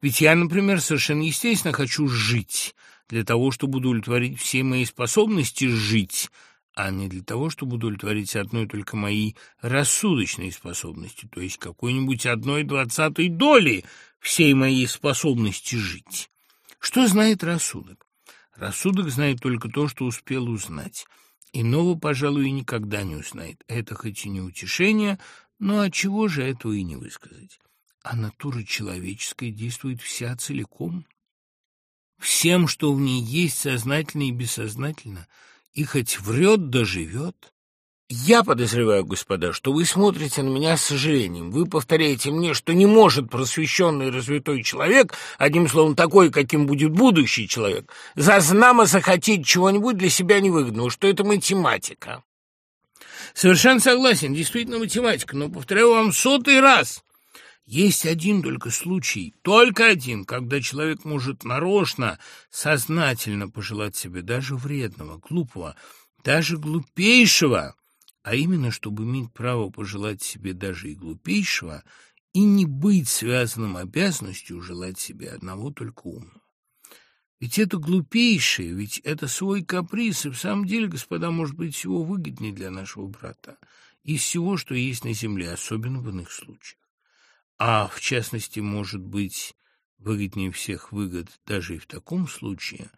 [SPEAKER 1] Ведь я, например, совершенно естественно хочу жить – для того, чтобы удовлетворить все мои способности жить, а не для того, чтобы удовлетворить одной только мои рассудочные способности, то есть какой-нибудь одной двадцатой доли всей моей способности жить. Что знает рассудок? Рассудок знает только то, что успел узнать. Иного, пожалуй, и никогда не узнает. Это хоть и не утешение, но от чего же этого и не высказать? А натура человеческая действует вся целиком всем, что в ней есть, сознательно и бессознательно, и хоть врет, да живет. Я подозреваю, господа, что вы смотрите на меня с сожалением. Вы повторяете мне, что не может просвещенный развитой человек, одним словом, такой, каким будет будущий человек, зазнамо захотеть чего-нибудь для себя невыгодного, что это математика. Совершенно согласен, действительно математика, но повторяю вам сотый раз, есть один только случай, только один, когда человек может нарочно, сознательно пожелать себе даже вредного, глупого, даже глупейшего, а именно, чтобы иметь право пожелать себе даже и глупейшего, и не быть связанным обязанностью желать себе одного только умного. Ведь это глупейшее, ведь это свой каприз, и в самом деле, господа, может быть всего выгоднее для нашего брата из всего, что есть на земле, особенно в иных случаях а в частности, может быть, выгоднее всех выгод даже и в таком случае,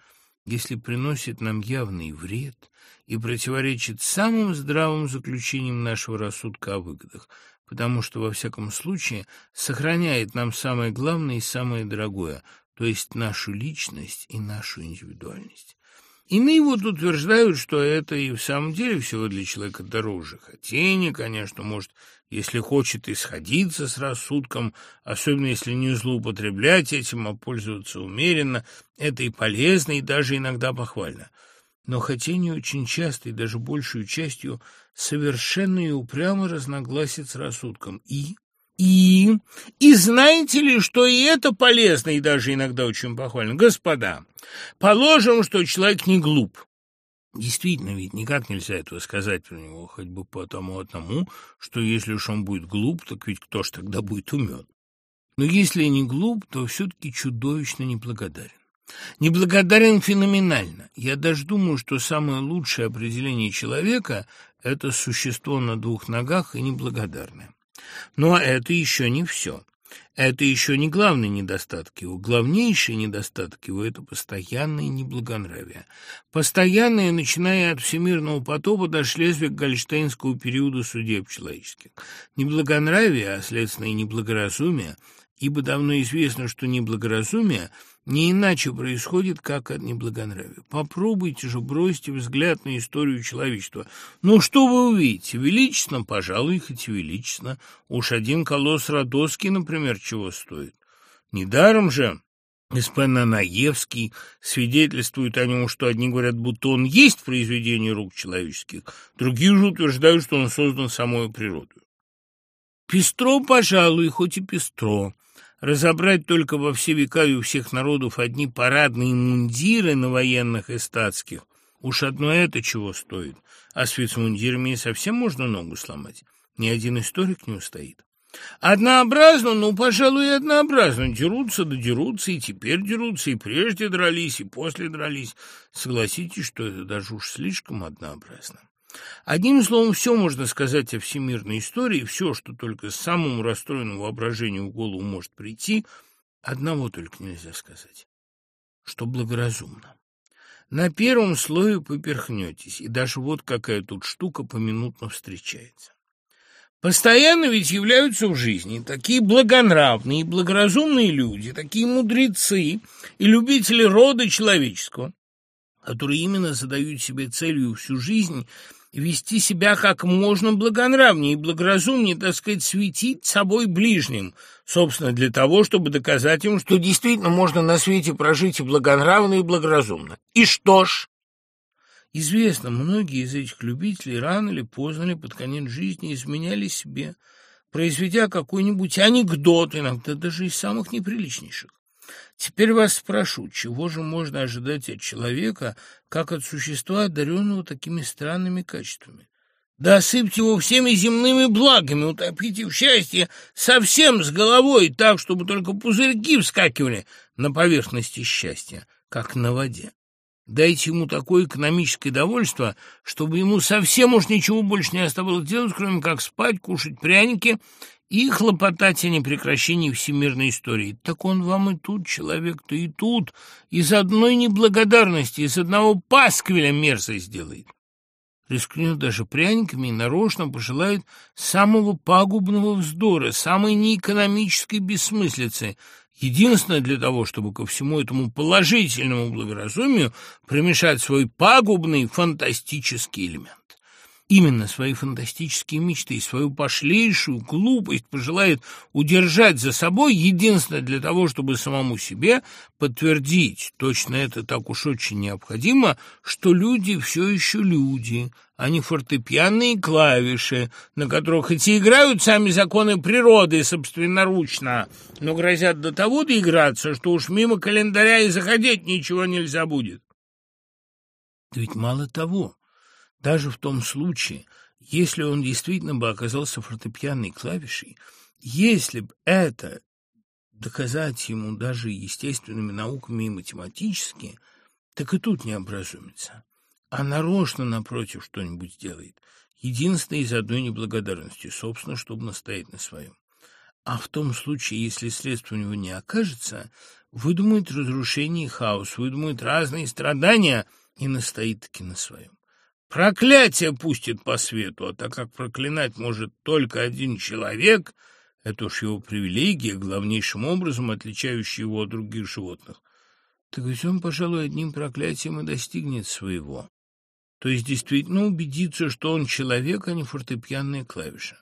[SPEAKER 1] если приносит нам явный вред и противоречит самым здравым заключениям нашего рассудка о выгодах, потому что, во всяком случае, сохраняет нам самое главное и самое дорогое, то есть нашу личность и нашу индивидуальность. Иные вот утверждают, что это и в самом деле всего для человека дороже. Хотение, конечно, может если хочет исходиться с рассудком, особенно если не злоупотреблять этим, а пользоваться умеренно, это и полезно, и даже иногда похвально. Но хотение очень часто и даже большую частью совершенно и упрямо разногласит с рассудком. И... И... И знаете ли, что и это полезно, и даже иногда очень похвально? Господа, положим, что человек не глуп, Действительно, ведь никак нельзя этого сказать про него, хоть бы по тому одному, что если уж он будет глуп, так ведь кто ж тогда будет умен? Но если не глуп, то все-таки чудовищно неблагодарен. Неблагодарен феноменально. Я даже думаю, что самое лучшее определение человека – это существо на двух ногах и неблагодарное. Но это еще не все. Это еще не главный недостаток его. Главнейший недостаток его – это постоянное неблагонравие. Постоянное, начиная от всемирного потопа до шлезвиг-гольштейнского периода судеб человеческих. Неблагонравие, а следственно и неблагоразумие, ибо давно известно, что неблагоразумие – не иначе происходит, как от неблагонравия. Попробуйте же бросьте взгляд на историю человечества. Ну, что вы увидите? Величественно, пожалуй, хоть и величественно. Уж один колосс Родоский, например, чего стоит. Недаром же господин Анаевский свидетельствует о нем, что одни говорят, будто он есть произведение рук человеческих, другие же утверждают, что он создан самой природой. Пестро, пожалуй, хоть и пестро, Разобрать только во все века и у всех народов одни парадные мундиры на военных и статских. Уж одно это чего стоит. А с вицмундирами совсем можно ногу сломать. Ни один историк не устоит. Однообразно, ну, пожалуй, и однообразно. Дерутся да дерутся, и теперь дерутся, и прежде дрались, и после дрались. Согласитесь, что это даже уж слишком однообразно. Одним словом, все можно сказать о всемирной истории, все, что только самому расстроенному воображению в голову может прийти, одного только нельзя сказать, что благоразумно. На первом слое поперхнетесь, и даже вот какая тут штука поминутно встречается. Постоянно ведь являются в жизни такие благонравные и благоразумные люди, такие мудрецы и любители рода человеческого, которые именно задают себе целью всю жизнь – вести себя как можно благонравнее и благоразумнее, так сказать, светить собой ближним, собственно, для того, чтобы доказать им, что действительно можно на свете прожить и благонравно, и благоразумно. И что ж? Известно, многие из этих любителей рано или поздно или под конец жизни изменяли себе, произведя какой-нибудь анекдот, иногда даже из самых неприличнейших. Теперь вас спрошу, чего же можно ожидать от человека, как от существа, одаренного такими странными качествами? Да осыпьте его всеми земными благами, утопите в счастье совсем с головой, так, чтобы только пузырьки вскакивали на поверхности счастья, как на воде. Дайте ему такое экономическое довольство, чтобы ему совсем уж ничего больше не оставалось делать, кроме как спать, кушать пряники и хлопотать о непрекращении всемирной истории. Так он вам и тут, человек-то и тут, из одной неблагодарности, из одного пасквиля мерзость сделает. Рискнет даже пряниками и нарочно пожелает самого пагубного вздора, самой неэкономической бессмыслицы, единственное для того, чтобы ко всему этому положительному благоразумию примешать свой пагубный фантастический элемент именно свои фантастические мечты и свою пошлейшую глупость пожелает удержать за собой, единственное для того, чтобы самому себе подтвердить, точно это так уж очень необходимо, что люди все еще люди, а не фортепианные клавиши, на которых хоть и играют сами законы природы собственноручно, но грозят до того доиграться, что уж мимо календаря и заходить ничего нельзя будет. Да ведь мало того, даже в том случае, если он действительно бы оказался фортепианной клавишей, если бы это доказать ему даже естественными науками и математически, так и тут не образумится. А нарочно, напротив, что-нибудь сделает. Единственное из одной неблагодарности, собственно, чтобы настоять на своем. А в том случае, если средств у него не окажется, выдумает разрушение и хаос, выдумает разные страдания и настоит таки на своем. Проклятие пустит по свету, а так как проклинать может только один человек, это уж его привилегия, главнейшим образом отличающая его от других животных, так ведь он, пожалуй, одним проклятием и достигнет своего. То есть действительно убедиться, что он человек, а не фортепианная клавиша.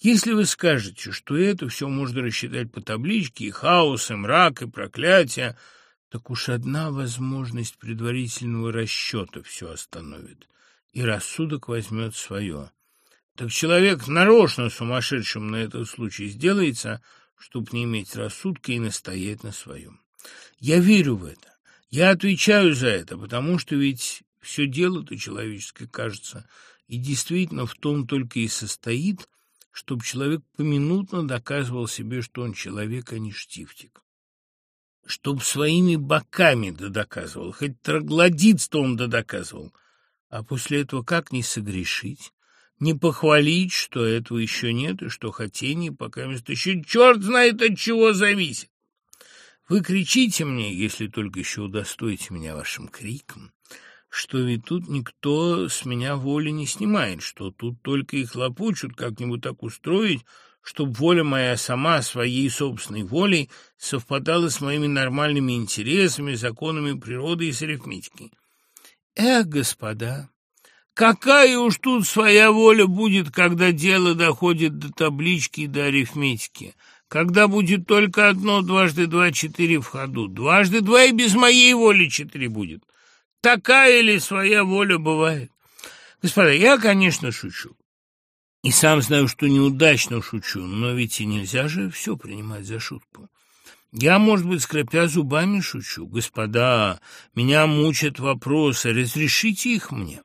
[SPEAKER 1] Если вы скажете, что это все можно рассчитать по табличке, и хаос, и мрак, и проклятие, так уж одна возможность предварительного расчета все остановит и рассудок возьмет свое. Так человек нарочно сумасшедшим на этот случай сделается, чтобы не иметь рассудка и настоять на своем. Я верю в это. Я отвечаю за это, потому что ведь все дело-то человеческое, кажется, и действительно в том только и состоит, чтобы человек поминутно доказывал себе, что он человек, а не штифтик. Чтоб своими боками додоказывал, хоть троглодитством додоказывал, а после этого как не согрешить? Не похвалить, что этого еще нет, и что хотение пока место еще черт знает от чего зависит. Вы кричите мне, если только еще удостоите меня вашим криком, что ведь тут никто с меня воли не снимает, что тут только и хлопочут как-нибудь так устроить, чтобы воля моя сама своей собственной волей совпадала с моими нормальными интересами, законами природы и с арифметикой. Эх, господа, какая уж тут своя воля будет, когда дело доходит до таблички и до арифметики, когда будет только одно дважды два четыре в ходу, дважды два и без моей воли четыре будет. Такая ли своя воля бывает? Господа, я, конечно, шучу. И сам знаю, что неудачно шучу, но ведь и нельзя же все принимать за шутку. Я, может быть, скрипя зубами, шучу. Господа, меня мучат вопросы, разрешите их мне.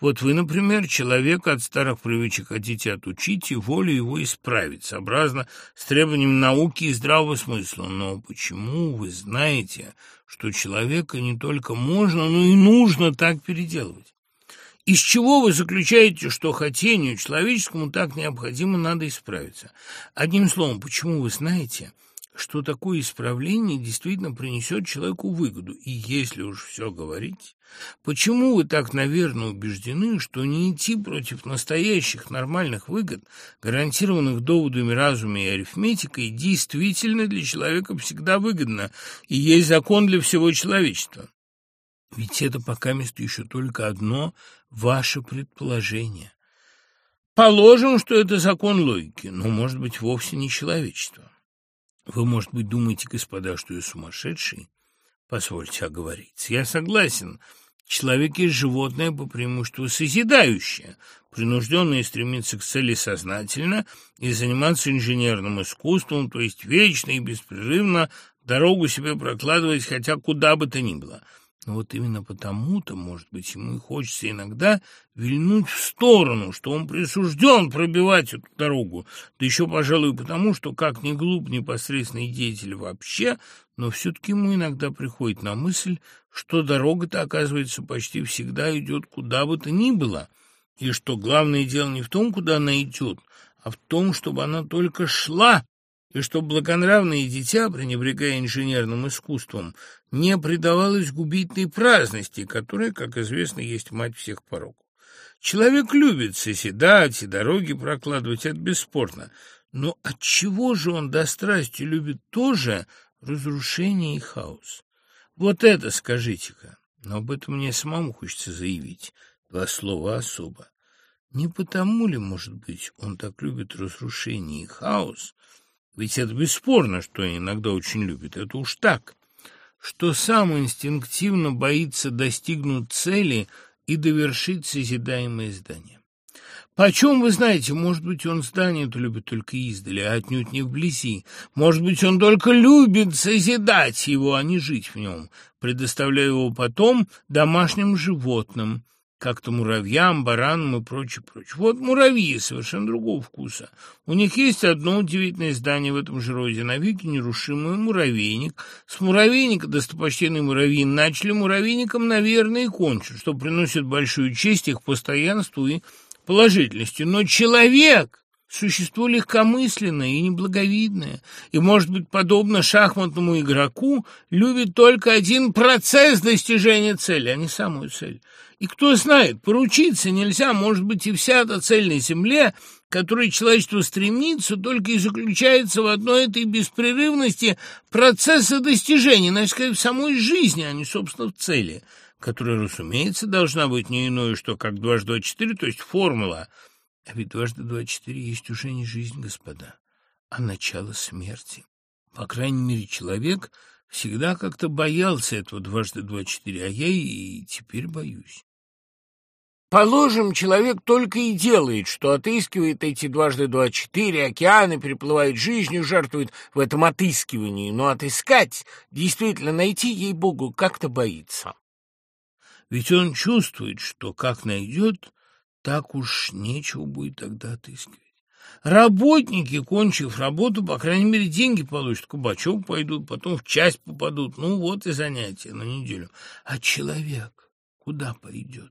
[SPEAKER 1] Вот вы, например, человек от старых привычек хотите отучить и волю его исправить, сообразно с требованием науки и здравого смысла. Но почему вы знаете, что человека не только можно, но и нужно так переделывать? Из чего вы заключаете, что хотению человеческому так необходимо надо исправиться? Одним словом, почему вы знаете, что такое исправление действительно принесет человеку выгоду. И если уж все говорить, почему вы так, наверное, убеждены, что не идти против настоящих нормальных выгод, гарантированных доводами разума и арифметикой, действительно для человека всегда выгодно и есть закон для всего человечества? Ведь это пока место еще только одно ваше предположение. Положим, что это закон логики, но, может быть, вовсе не человечество. Вы, может быть, думаете, господа, что я сумасшедший? Позвольте оговориться. Я согласен. Человек есть животное по преимуществу созидающее, принужденное стремиться к цели сознательно и заниматься инженерным искусством, то есть вечно и беспрерывно дорогу себе прокладывать хотя куда бы то ни было – но вот именно потому-то, может быть, ему и хочется иногда вильнуть в сторону, что он присужден пробивать эту дорогу. Да еще, пожалуй, потому, что, как ни глуп непосредственный деятель вообще, но все-таки ему иногда приходит на мысль, что дорога-то, оказывается, почти всегда идет куда бы то ни было, и что главное дело не в том, куда она идет, а в том, чтобы она только шла, и что благонравное дитя, пренебрегая инженерным искусством, не предавалось губительной праздности, которая, как известно, есть мать всех пороков. Человек любит соседать и дороги прокладывать, это бесспорно. Но отчего же он до страсти любит тоже разрушение и хаос? Вот это скажите-ка. Но об этом мне самому хочется заявить. Два слова особо. Не потому ли, может быть, он так любит разрушение и хаос, ведь это бесспорно, что иногда очень любит, это уж так, что сам инстинктивно боится достигнуть цели и довершить созидаемое здание. Почем вы знаете, может быть, он здание-то любит только издали, а отнюдь не вблизи. Может быть, он только любит созидать его, а не жить в нем, предоставляя его потом домашним животным, как-то муравьям, баранам и прочее, прочее. Вот муравьи совершенно другого вкуса. У них есть одно удивительное здание в этом же роде, навеки нерушимый муравейник. С муравейника достопочтенный муравьи начали муравейником, наверное, и кончат, что приносит большую честь их постоянству и положительности. Но человек Существо легкомысленное и неблаговидное, и, может быть, подобно шахматному игроку, любит только один процесс достижения цели, а не самую цель. И кто знает, поручиться нельзя, может быть, и вся эта цель на Земле, к которой человечество стремится, только и заключается в одной этой беспрерывности процесса достижения, надо сказать, в самой жизни, а не, собственно, в цели, которая, разумеется, должна быть не иное, что как дважды два четыре, то есть формула – а ведь дважды два четыре есть уже не жизнь, господа, а начало смерти. По крайней мере, человек всегда как-то боялся этого дважды два четыре, а я и теперь боюсь. Положим, человек только и делает, что отыскивает эти дважды два четыре, океаны, переплывает жизнью, жертвует в этом отыскивании, но отыскать, действительно найти, ей-богу, как-то боится. Ведь он чувствует, что как найдет, так уж нечего будет тогда отыскивать. Работники, кончив работу, по крайней мере, деньги получат. Кабачок пойдут, потом в часть попадут. Ну, вот и занятие на неделю. А человек куда пойдет?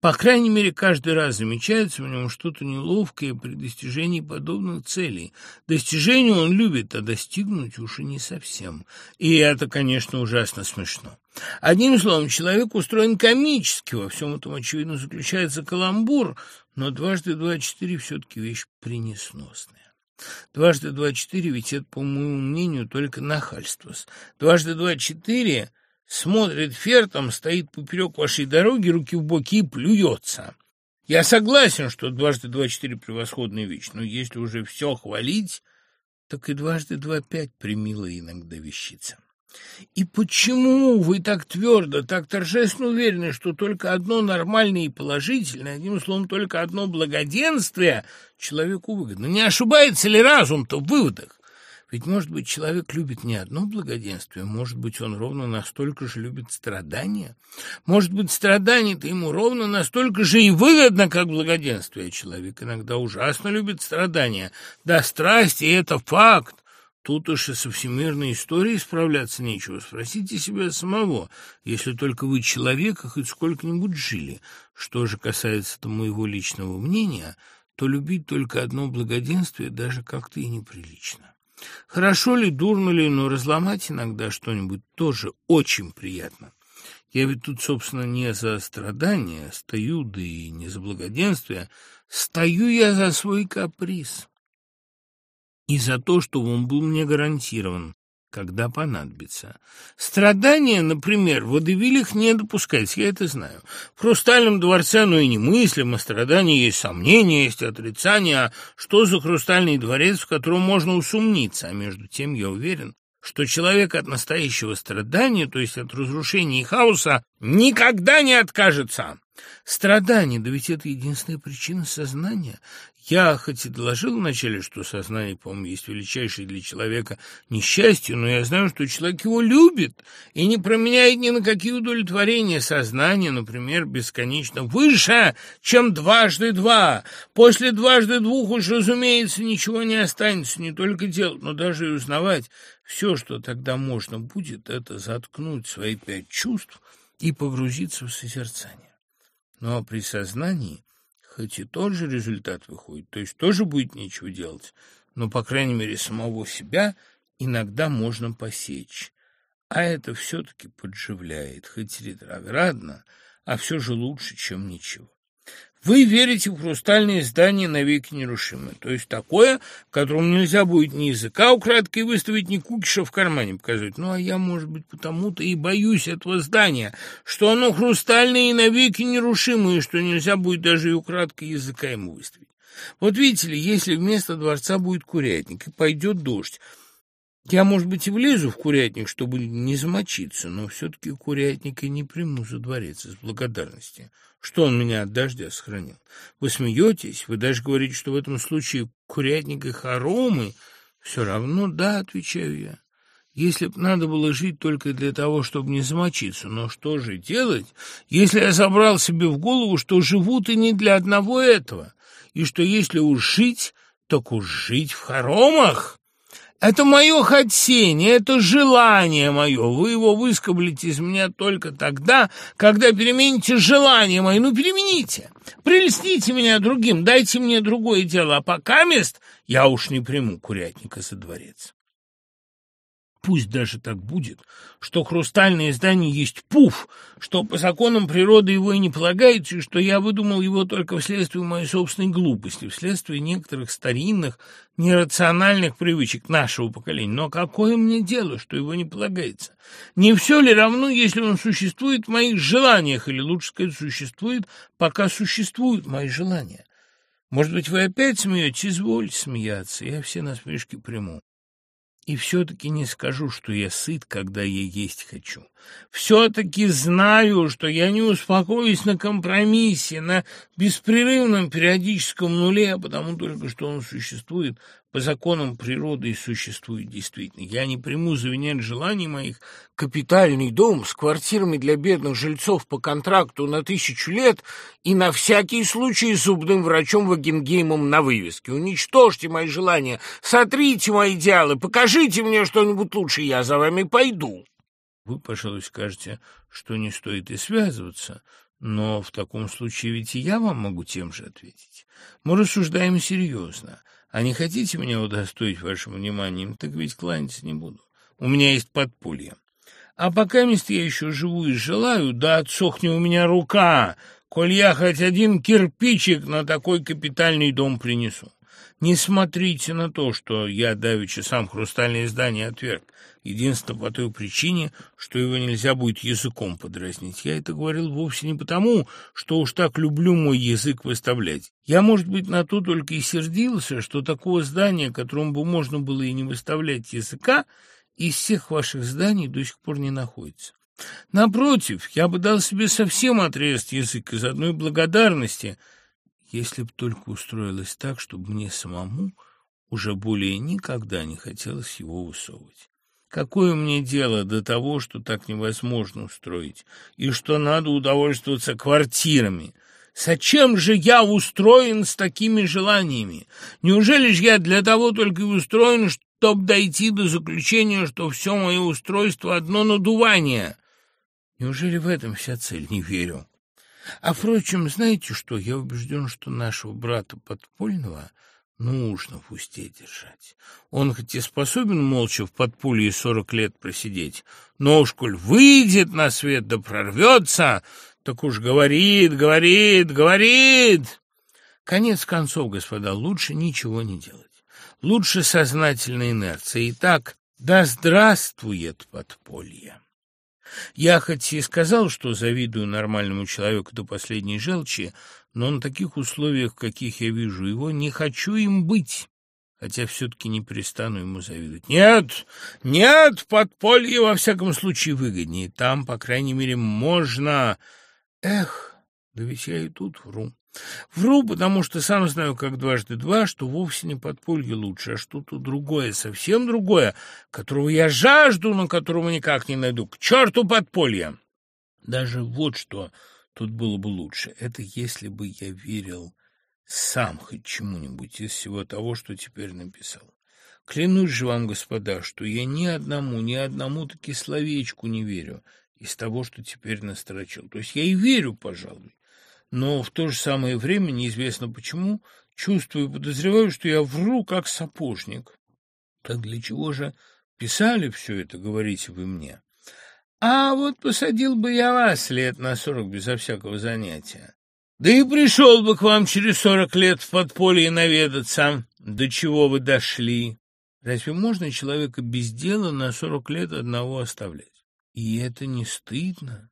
[SPEAKER 1] По крайней мере, каждый раз замечается в нем что-то неловкое при достижении подобных целей. Достижение он любит, а достигнуть уже не совсем. И это, конечно, ужасно смешно. Одним словом, человек устроен комически, во всем этом, очевидно, заключается каламбур, но дважды два четыре все-таки вещь принесносная. Дважды два четыре, ведь это, по моему мнению, только нахальство. Дважды два четыре смотрит фертом, стоит поперек вашей дороги, руки в боки и плюется. Я согласен, что дважды два четыре превосходная вещь, но если уже все хвалить, так и дважды два пять примила иногда вещица. И почему вы так твердо, так торжественно уверены, что только одно нормальное и положительное, одним словом, только одно благоденствие человеку выгодно? Не ошибается ли разум-то в выводах? Ведь, может быть, человек любит не одно благоденствие, может быть, он ровно настолько же любит страдания. Может быть, страдание-то ему ровно настолько же и выгодно, как благоденствие. Человек иногда ужасно любит страдания. Да, страсти — это факт. Тут уж и со всемирной историей справляться нечего. Спросите себя самого, если только вы человека хоть сколько-нибудь жили. Что же касается моего личного мнения, то любить только одно благоденствие даже как-то и неприлично. Хорошо ли, дурно ли, но разломать иногда что-нибудь тоже очень приятно. Я ведь тут, собственно, не за страдания стою, да и не за благоденствие. Стою я за свой каприз. И за то, чтобы он был мне гарантирован когда понадобится. Страдания, например, в водевилях не допускается, я это знаю. В «Хрустальном дворце» ну и не мыслимо, страдания есть сомнения, есть отрицания, а что за «Хрустальный дворец», в котором можно усомниться, а между тем, я уверен, что человек от настоящего страдания, то есть от разрушения и хаоса, никогда не откажется. Страдание, да ведь это единственная причина сознания. Я хоть и доложил вначале, что сознание, по-моему, есть величайшее для человека несчастье, но я знаю, что человек его любит и не променяет ни на какие удовлетворения. Сознание, например, бесконечно выше, чем дважды два. После дважды двух уж, разумеется, ничего не останется, не только делать, но даже и узнавать. Все, что тогда можно будет, это заткнуть свои пять чувств и погрузиться в созерцание. Но при сознании, хоть и тот же результат выходит, то есть тоже будет нечего делать, но, по крайней мере, самого себя иногда можно посечь. А это все-таки подживляет, хоть ретроградно, а все же лучше, чем ничего. Вы верите в хрустальные здания навеки нерушимые, то есть такое, в котором нельзя будет ни языка украдкой выставить, ни кукиша в кармане показать. Ну, а я, может быть, потому-то и боюсь этого здания, что оно хрустальное и навеки нерушимое, что нельзя будет даже и украдкой языка ему выставить. Вот видите ли, если вместо дворца будет курятник и пойдет дождь, я, может быть, и влезу в курятник, чтобы не замочиться, но все-таки курятника не приму за дворец из благодарности что он меня от дождя сохранил. Вы смеетесь, вы даже говорите, что в этом случае курятник и хоромы. Все равно да, отвечаю я. Если б надо было жить только для того, чтобы не замочиться, но что же делать, если я забрал себе в голову, что живут и не для одного этого, и что если уж жить, так уж жить в хоромах? Это мое хотение, это желание мое. Вы его выскоблите из меня только тогда, когда перемените желание мое. Ну, перемените. Прелестите меня другим, дайте мне другое дело. А пока мест я уж не приму курятника за дворец. Пусть даже так будет, что хрустальное здание есть пуф, что по законам природы его и не полагается, и что я выдумал его только вследствие моей собственной глупости, вследствие некоторых старинных, нерациональных привычек нашего поколения. Но какое мне дело, что его не полагается? Не все ли равно, если он существует в моих желаниях, или, лучше сказать, существует, пока существуют мои желания? Может быть, вы опять смеетесь? Извольте смеяться, я все насмешки приму. И все-таки не скажу, что я сыт, когда я есть хочу. Все-таки знаю, что я не успокоюсь на компромиссе, на беспрерывном периодическом нуле, а потому только что он существует по законам природы и существует действительно. Я не приму за венец желаний моих капитальный дом с квартирами для бедных жильцов по контракту на тысячу лет и на всякий случай зубным врачом Вагенгеймом на вывеске. Уничтожьте мои желания, сотрите мои идеалы, покажите мне что-нибудь лучше, я за вами пойду. Вы, пожалуй, скажете, что не стоит и связываться, но в таком случае ведь и я вам могу тем же ответить. Мы рассуждаем серьезно. А не хотите меня удостоить вашим вниманием, так ведь кланяться не буду. У меня есть подполье. А пока мест я еще живу и желаю, да отсохни у меня рука, коль я хоть один кирпичик на такой капитальный дом принесу. Не смотрите на то, что я давеча сам хрустальное здание отверг. Единственно по той причине, что его нельзя будет языком подразнить. Я это говорил вовсе не потому, что уж так люблю мой язык выставлять. Я, может быть, на то только и сердился, что такого здания, которому бы можно было и не выставлять языка, из всех ваших зданий до сих пор не находится. Напротив, я бы дал себе совсем отрезать язык из одной благодарности – если б только устроилось так, чтобы мне самому уже более никогда не хотелось его высовывать. Какое мне дело до того, что так невозможно устроить, и что надо удовольствоваться квартирами? Зачем же я устроен с такими желаниями? Неужели же я для того только и устроен, чтобы дойти до заключения, что все мое устройство — одно надувание? Неужели в этом вся цель? Не верю. А, впрочем, знаете что, я убежден, что нашего брата подпольного нужно в устье держать. Он хоть и способен молча в подполье сорок лет просидеть, но уж коль выйдет на свет да прорвется, так уж говорит, говорит, говорит. Конец концов, господа, лучше ничего не делать. Лучше сознательная инерция. Итак, да здравствует подполье. Я хоть и сказал, что завидую нормальному человеку до последней желчи, но на таких условиях, каких я вижу его, не хочу им быть. хотя все-таки не перестану ему завидовать. Нет, нет, подполье во всяком случае выгоднее. Там, по крайней мере, можно... Эх, да ведь я и тут вру. Вру, потому что сам знаю, как дважды два, что вовсе не подполье лучше, а что-то другое, совсем другое, которого я жажду, но которого никак не найду. К черту подполье! Даже вот что тут было бы лучше. Это если бы я верил сам хоть чему-нибудь из всего того, что теперь написал. Клянусь же вам, господа, что я ни одному, ни одному таки словечку не верю из того, что теперь настрочил. То есть я и верю, пожалуй, но в то же самое время, неизвестно почему, чувствую и подозреваю, что я вру, как сапожник. Так для чего же писали все это, говорите вы мне? А вот посадил бы я вас лет на сорок безо всякого занятия. Да и пришел бы к вам через сорок лет в подполье наведаться, до чего вы дошли. Разве можно человека без дела на сорок лет одного оставлять? И это не стыдно?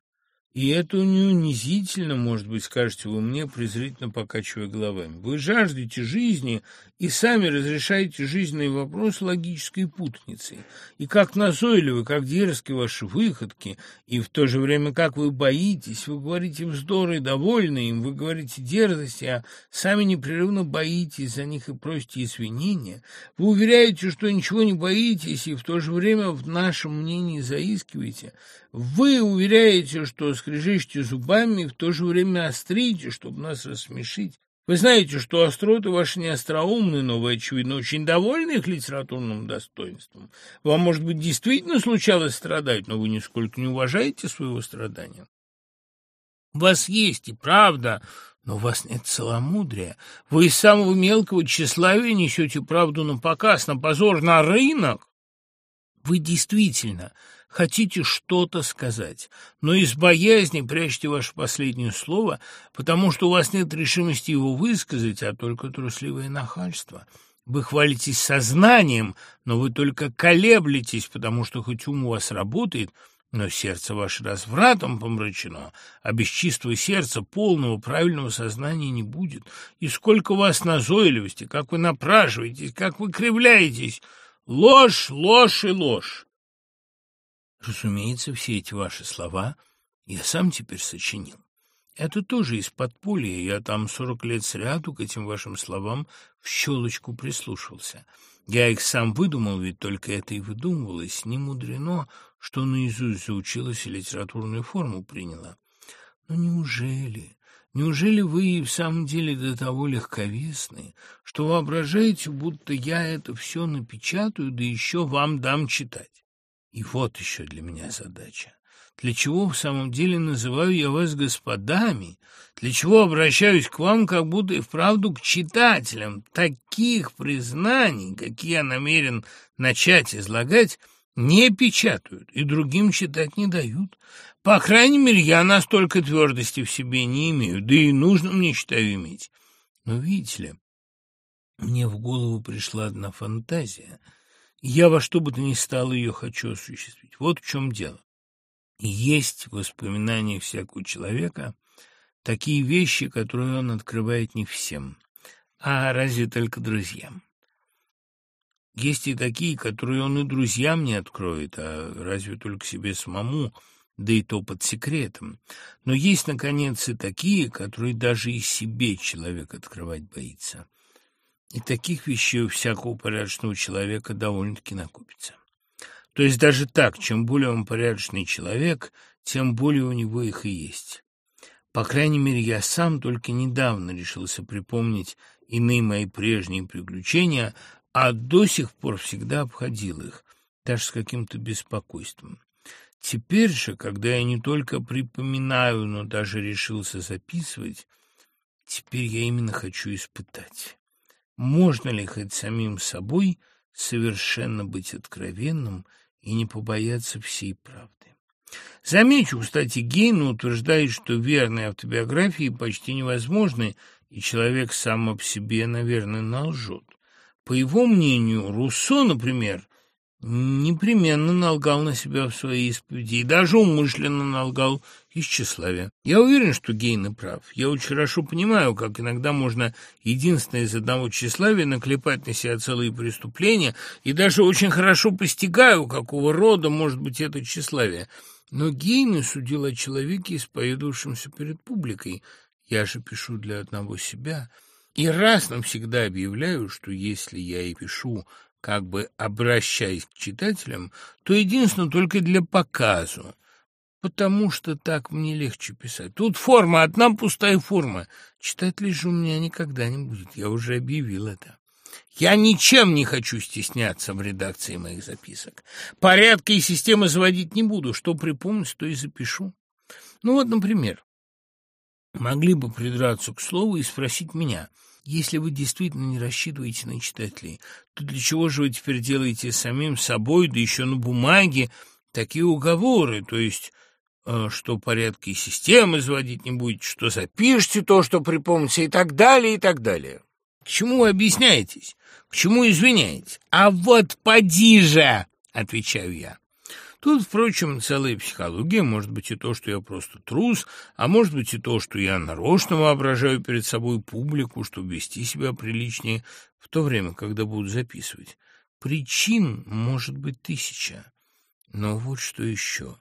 [SPEAKER 1] И это не унизительно, может быть, скажете вы мне, презрительно покачивая головами. Вы жаждете жизни и сами разрешаете жизненный вопрос логической путаницей. И как назойливы, как дерзкие ваши выходки, и в то же время как вы боитесь, вы говорите вздоры довольны им, вы говорите дерзости, а сами непрерывно боитесь за них и просите извинения. Вы уверяете, что ничего не боитесь, и в то же время в нашем мнении заискиваете. Вы уверяете, что скрежещете зубами и в то же время острите, чтобы нас рассмешить. Вы знаете, что остроты ваши не остроумны, но вы, очевидно, очень довольны их литературным достоинством. Вам, может быть, действительно случалось страдать, но вы нисколько не уважаете своего страдания. У вас есть и правда, но у вас нет целомудрия. Вы из самого мелкого тщеславия несете правду на показ, на позор, на рынок. Вы действительно хотите что-то сказать, но из боязни прячьте ваше последнее слово, потому что у вас нет решимости его высказать, а только трусливое нахальство. Вы хвалитесь сознанием, но вы только колеблетесь, потому что хоть ум у вас работает, но сердце ваше развратом помрачено, а без чистого сердца полного правильного сознания не будет. И сколько у вас назойливости, как вы напраживаетесь, как вы кривляетесь. Ложь, ложь и ложь. Разумеется, все эти ваши слова я сам теперь сочинил. Это тоже из подполья, я там сорок лет сряду к этим вашим словам в щелочку прислушивался. Я их сам выдумал, ведь только это и выдумывалось. Не мудрено, что наизусть заучилась и литературную форму приняла. Но неужели... Неужели вы и в самом деле до того легковесны, что воображаете, будто я это все напечатаю, да еще вам дам читать? И вот еще для меня задача. Для чего в самом деле называю я вас господами? Для чего обращаюсь к вам, как будто и вправду к читателям? Таких признаний, какие я намерен начать излагать, не печатают и другим читать не дают. По крайней мере, я настолько твердости в себе не имею, да и нужно мне, считаю, иметь. Но видите ли, мне в голову пришла одна фантазия — я во что бы то ни стало ее хочу осуществить. Вот в чем дело. Есть в воспоминаниях всякого человека такие вещи, которые он открывает не всем, а разве только друзьям. Есть и такие, которые он и друзьям не откроет, а разве только себе самому, да и то под секретом. Но есть, наконец, и такие, которые даже и себе человек открывать боится. И таких вещей у всякого порядочного человека довольно-таки накопится. То есть даже так, чем более он порядочный человек, тем более у него их и есть. По крайней мере, я сам только недавно решился припомнить иные мои прежние приключения, а до сих пор всегда обходил их, даже с каким-то беспокойством. Теперь же, когда я не только припоминаю, но даже решился записывать, теперь я именно хочу испытать. Можно ли хоть самим собой совершенно быть откровенным и не побояться всей правды? Замечу, кстати, Гейн утверждает, что верные автобиографии почти невозможны, и человек сам об себе, наверное, налжет. По его мнению, Руссо, например, непременно налгал на себя в своей исповеди и даже умышленно налгал из тщеславия. Я уверен, что Гейна прав. Я очень хорошо понимаю, как иногда можно единственное из одного тщеславия наклепать на себя целые преступления, и даже очень хорошо постигаю, какого рода может быть это тщеславие. Но Гейна судил о человеке, исповедовавшемся перед публикой. Я же пишу для одного себя. И раз навсегда объявляю, что если я и пишу как бы обращаясь к читателям, то единственно только для показу, потому что так мне легче писать. Тут форма, одна пустая форма. Читателей же у меня никогда не будет, я уже объявил это. Я ничем не хочу стесняться в редакции моих записок. Порядка и системы заводить не буду. Что припомнить, то и запишу. Ну вот, например, могли бы придраться к слову и спросить меня – если вы действительно не рассчитываете на читателей, то для чего же вы теперь делаете самим собой, да еще на бумаге, такие уговоры, то есть э, что порядки и системы заводить не будете, что запишите то, что припомните, и так далее, и так далее. К чему вы объясняетесь? К чему извиняетесь? А вот поди же, отвечаю я. Тут, впрочем, целая психология, может быть и то, что я просто трус, а может быть и то, что я нарочно воображаю перед собой публику, чтобы вести себя приличнее в то время, когда буду записывать. Причин может быть тысяча. Но вот что еще.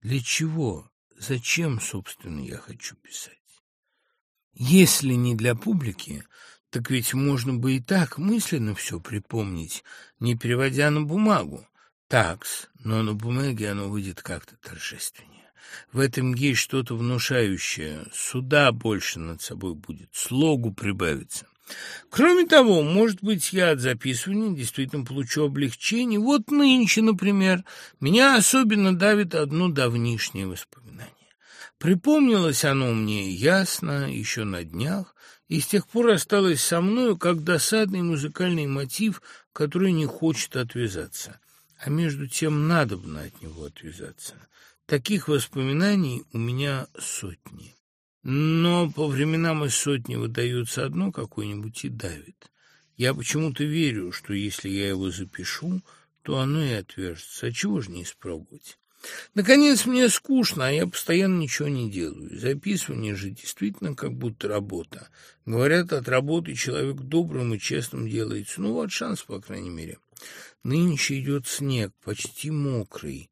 [SPEAKER 1] Для чего? Зачем, собственно, я хочу писать? Если не для публики, так ведь можно бы и так мысленно все припомнить, не переводя на бумагу. Такс, но на бумаге оно выйдет как-то торжественнее. В этом есть что-то внушающее. Суда больше над собой будет, слогу прибавится. Кроме того, может быть, я от записывания действительно получу облегчение. Вот нынче, например, меня особенно давит одно давнишнее воспоминание. Припомнилось оно мне ясно еще на днях, и с тех пор осталось со мною как досадный музыкальный мотив, который не хочет отвязаться а между тем надобно от него отвязаться. Таких воспоминаний у меня сотни. Но по временам из сотни выдается одно какое-нибудь и давит. Я почему-то верю, что если я его запишу, то оно и отвяжется. А чего же не испробовать? Наконец, мне скучно, а я постоянно ничего не делаю. Записывание же действительно как будто работа. Говорят, от работы человек добрым и честным делается. Ну вот шанс, по крайней мере. Нынче идет снег, почти мокрый,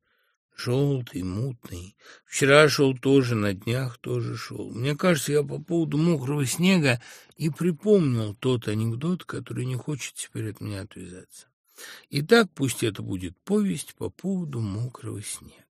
[SPEAKER 1] желтый, мутный. Вчера шел тоже, на днях тоже шел. Мне кажется, я по поводу мокрого снега и припомнил тот анекдот, который не хочет теперь от меня отвязаться. Итак, пусть это будет повесть по поводу мокрого снега.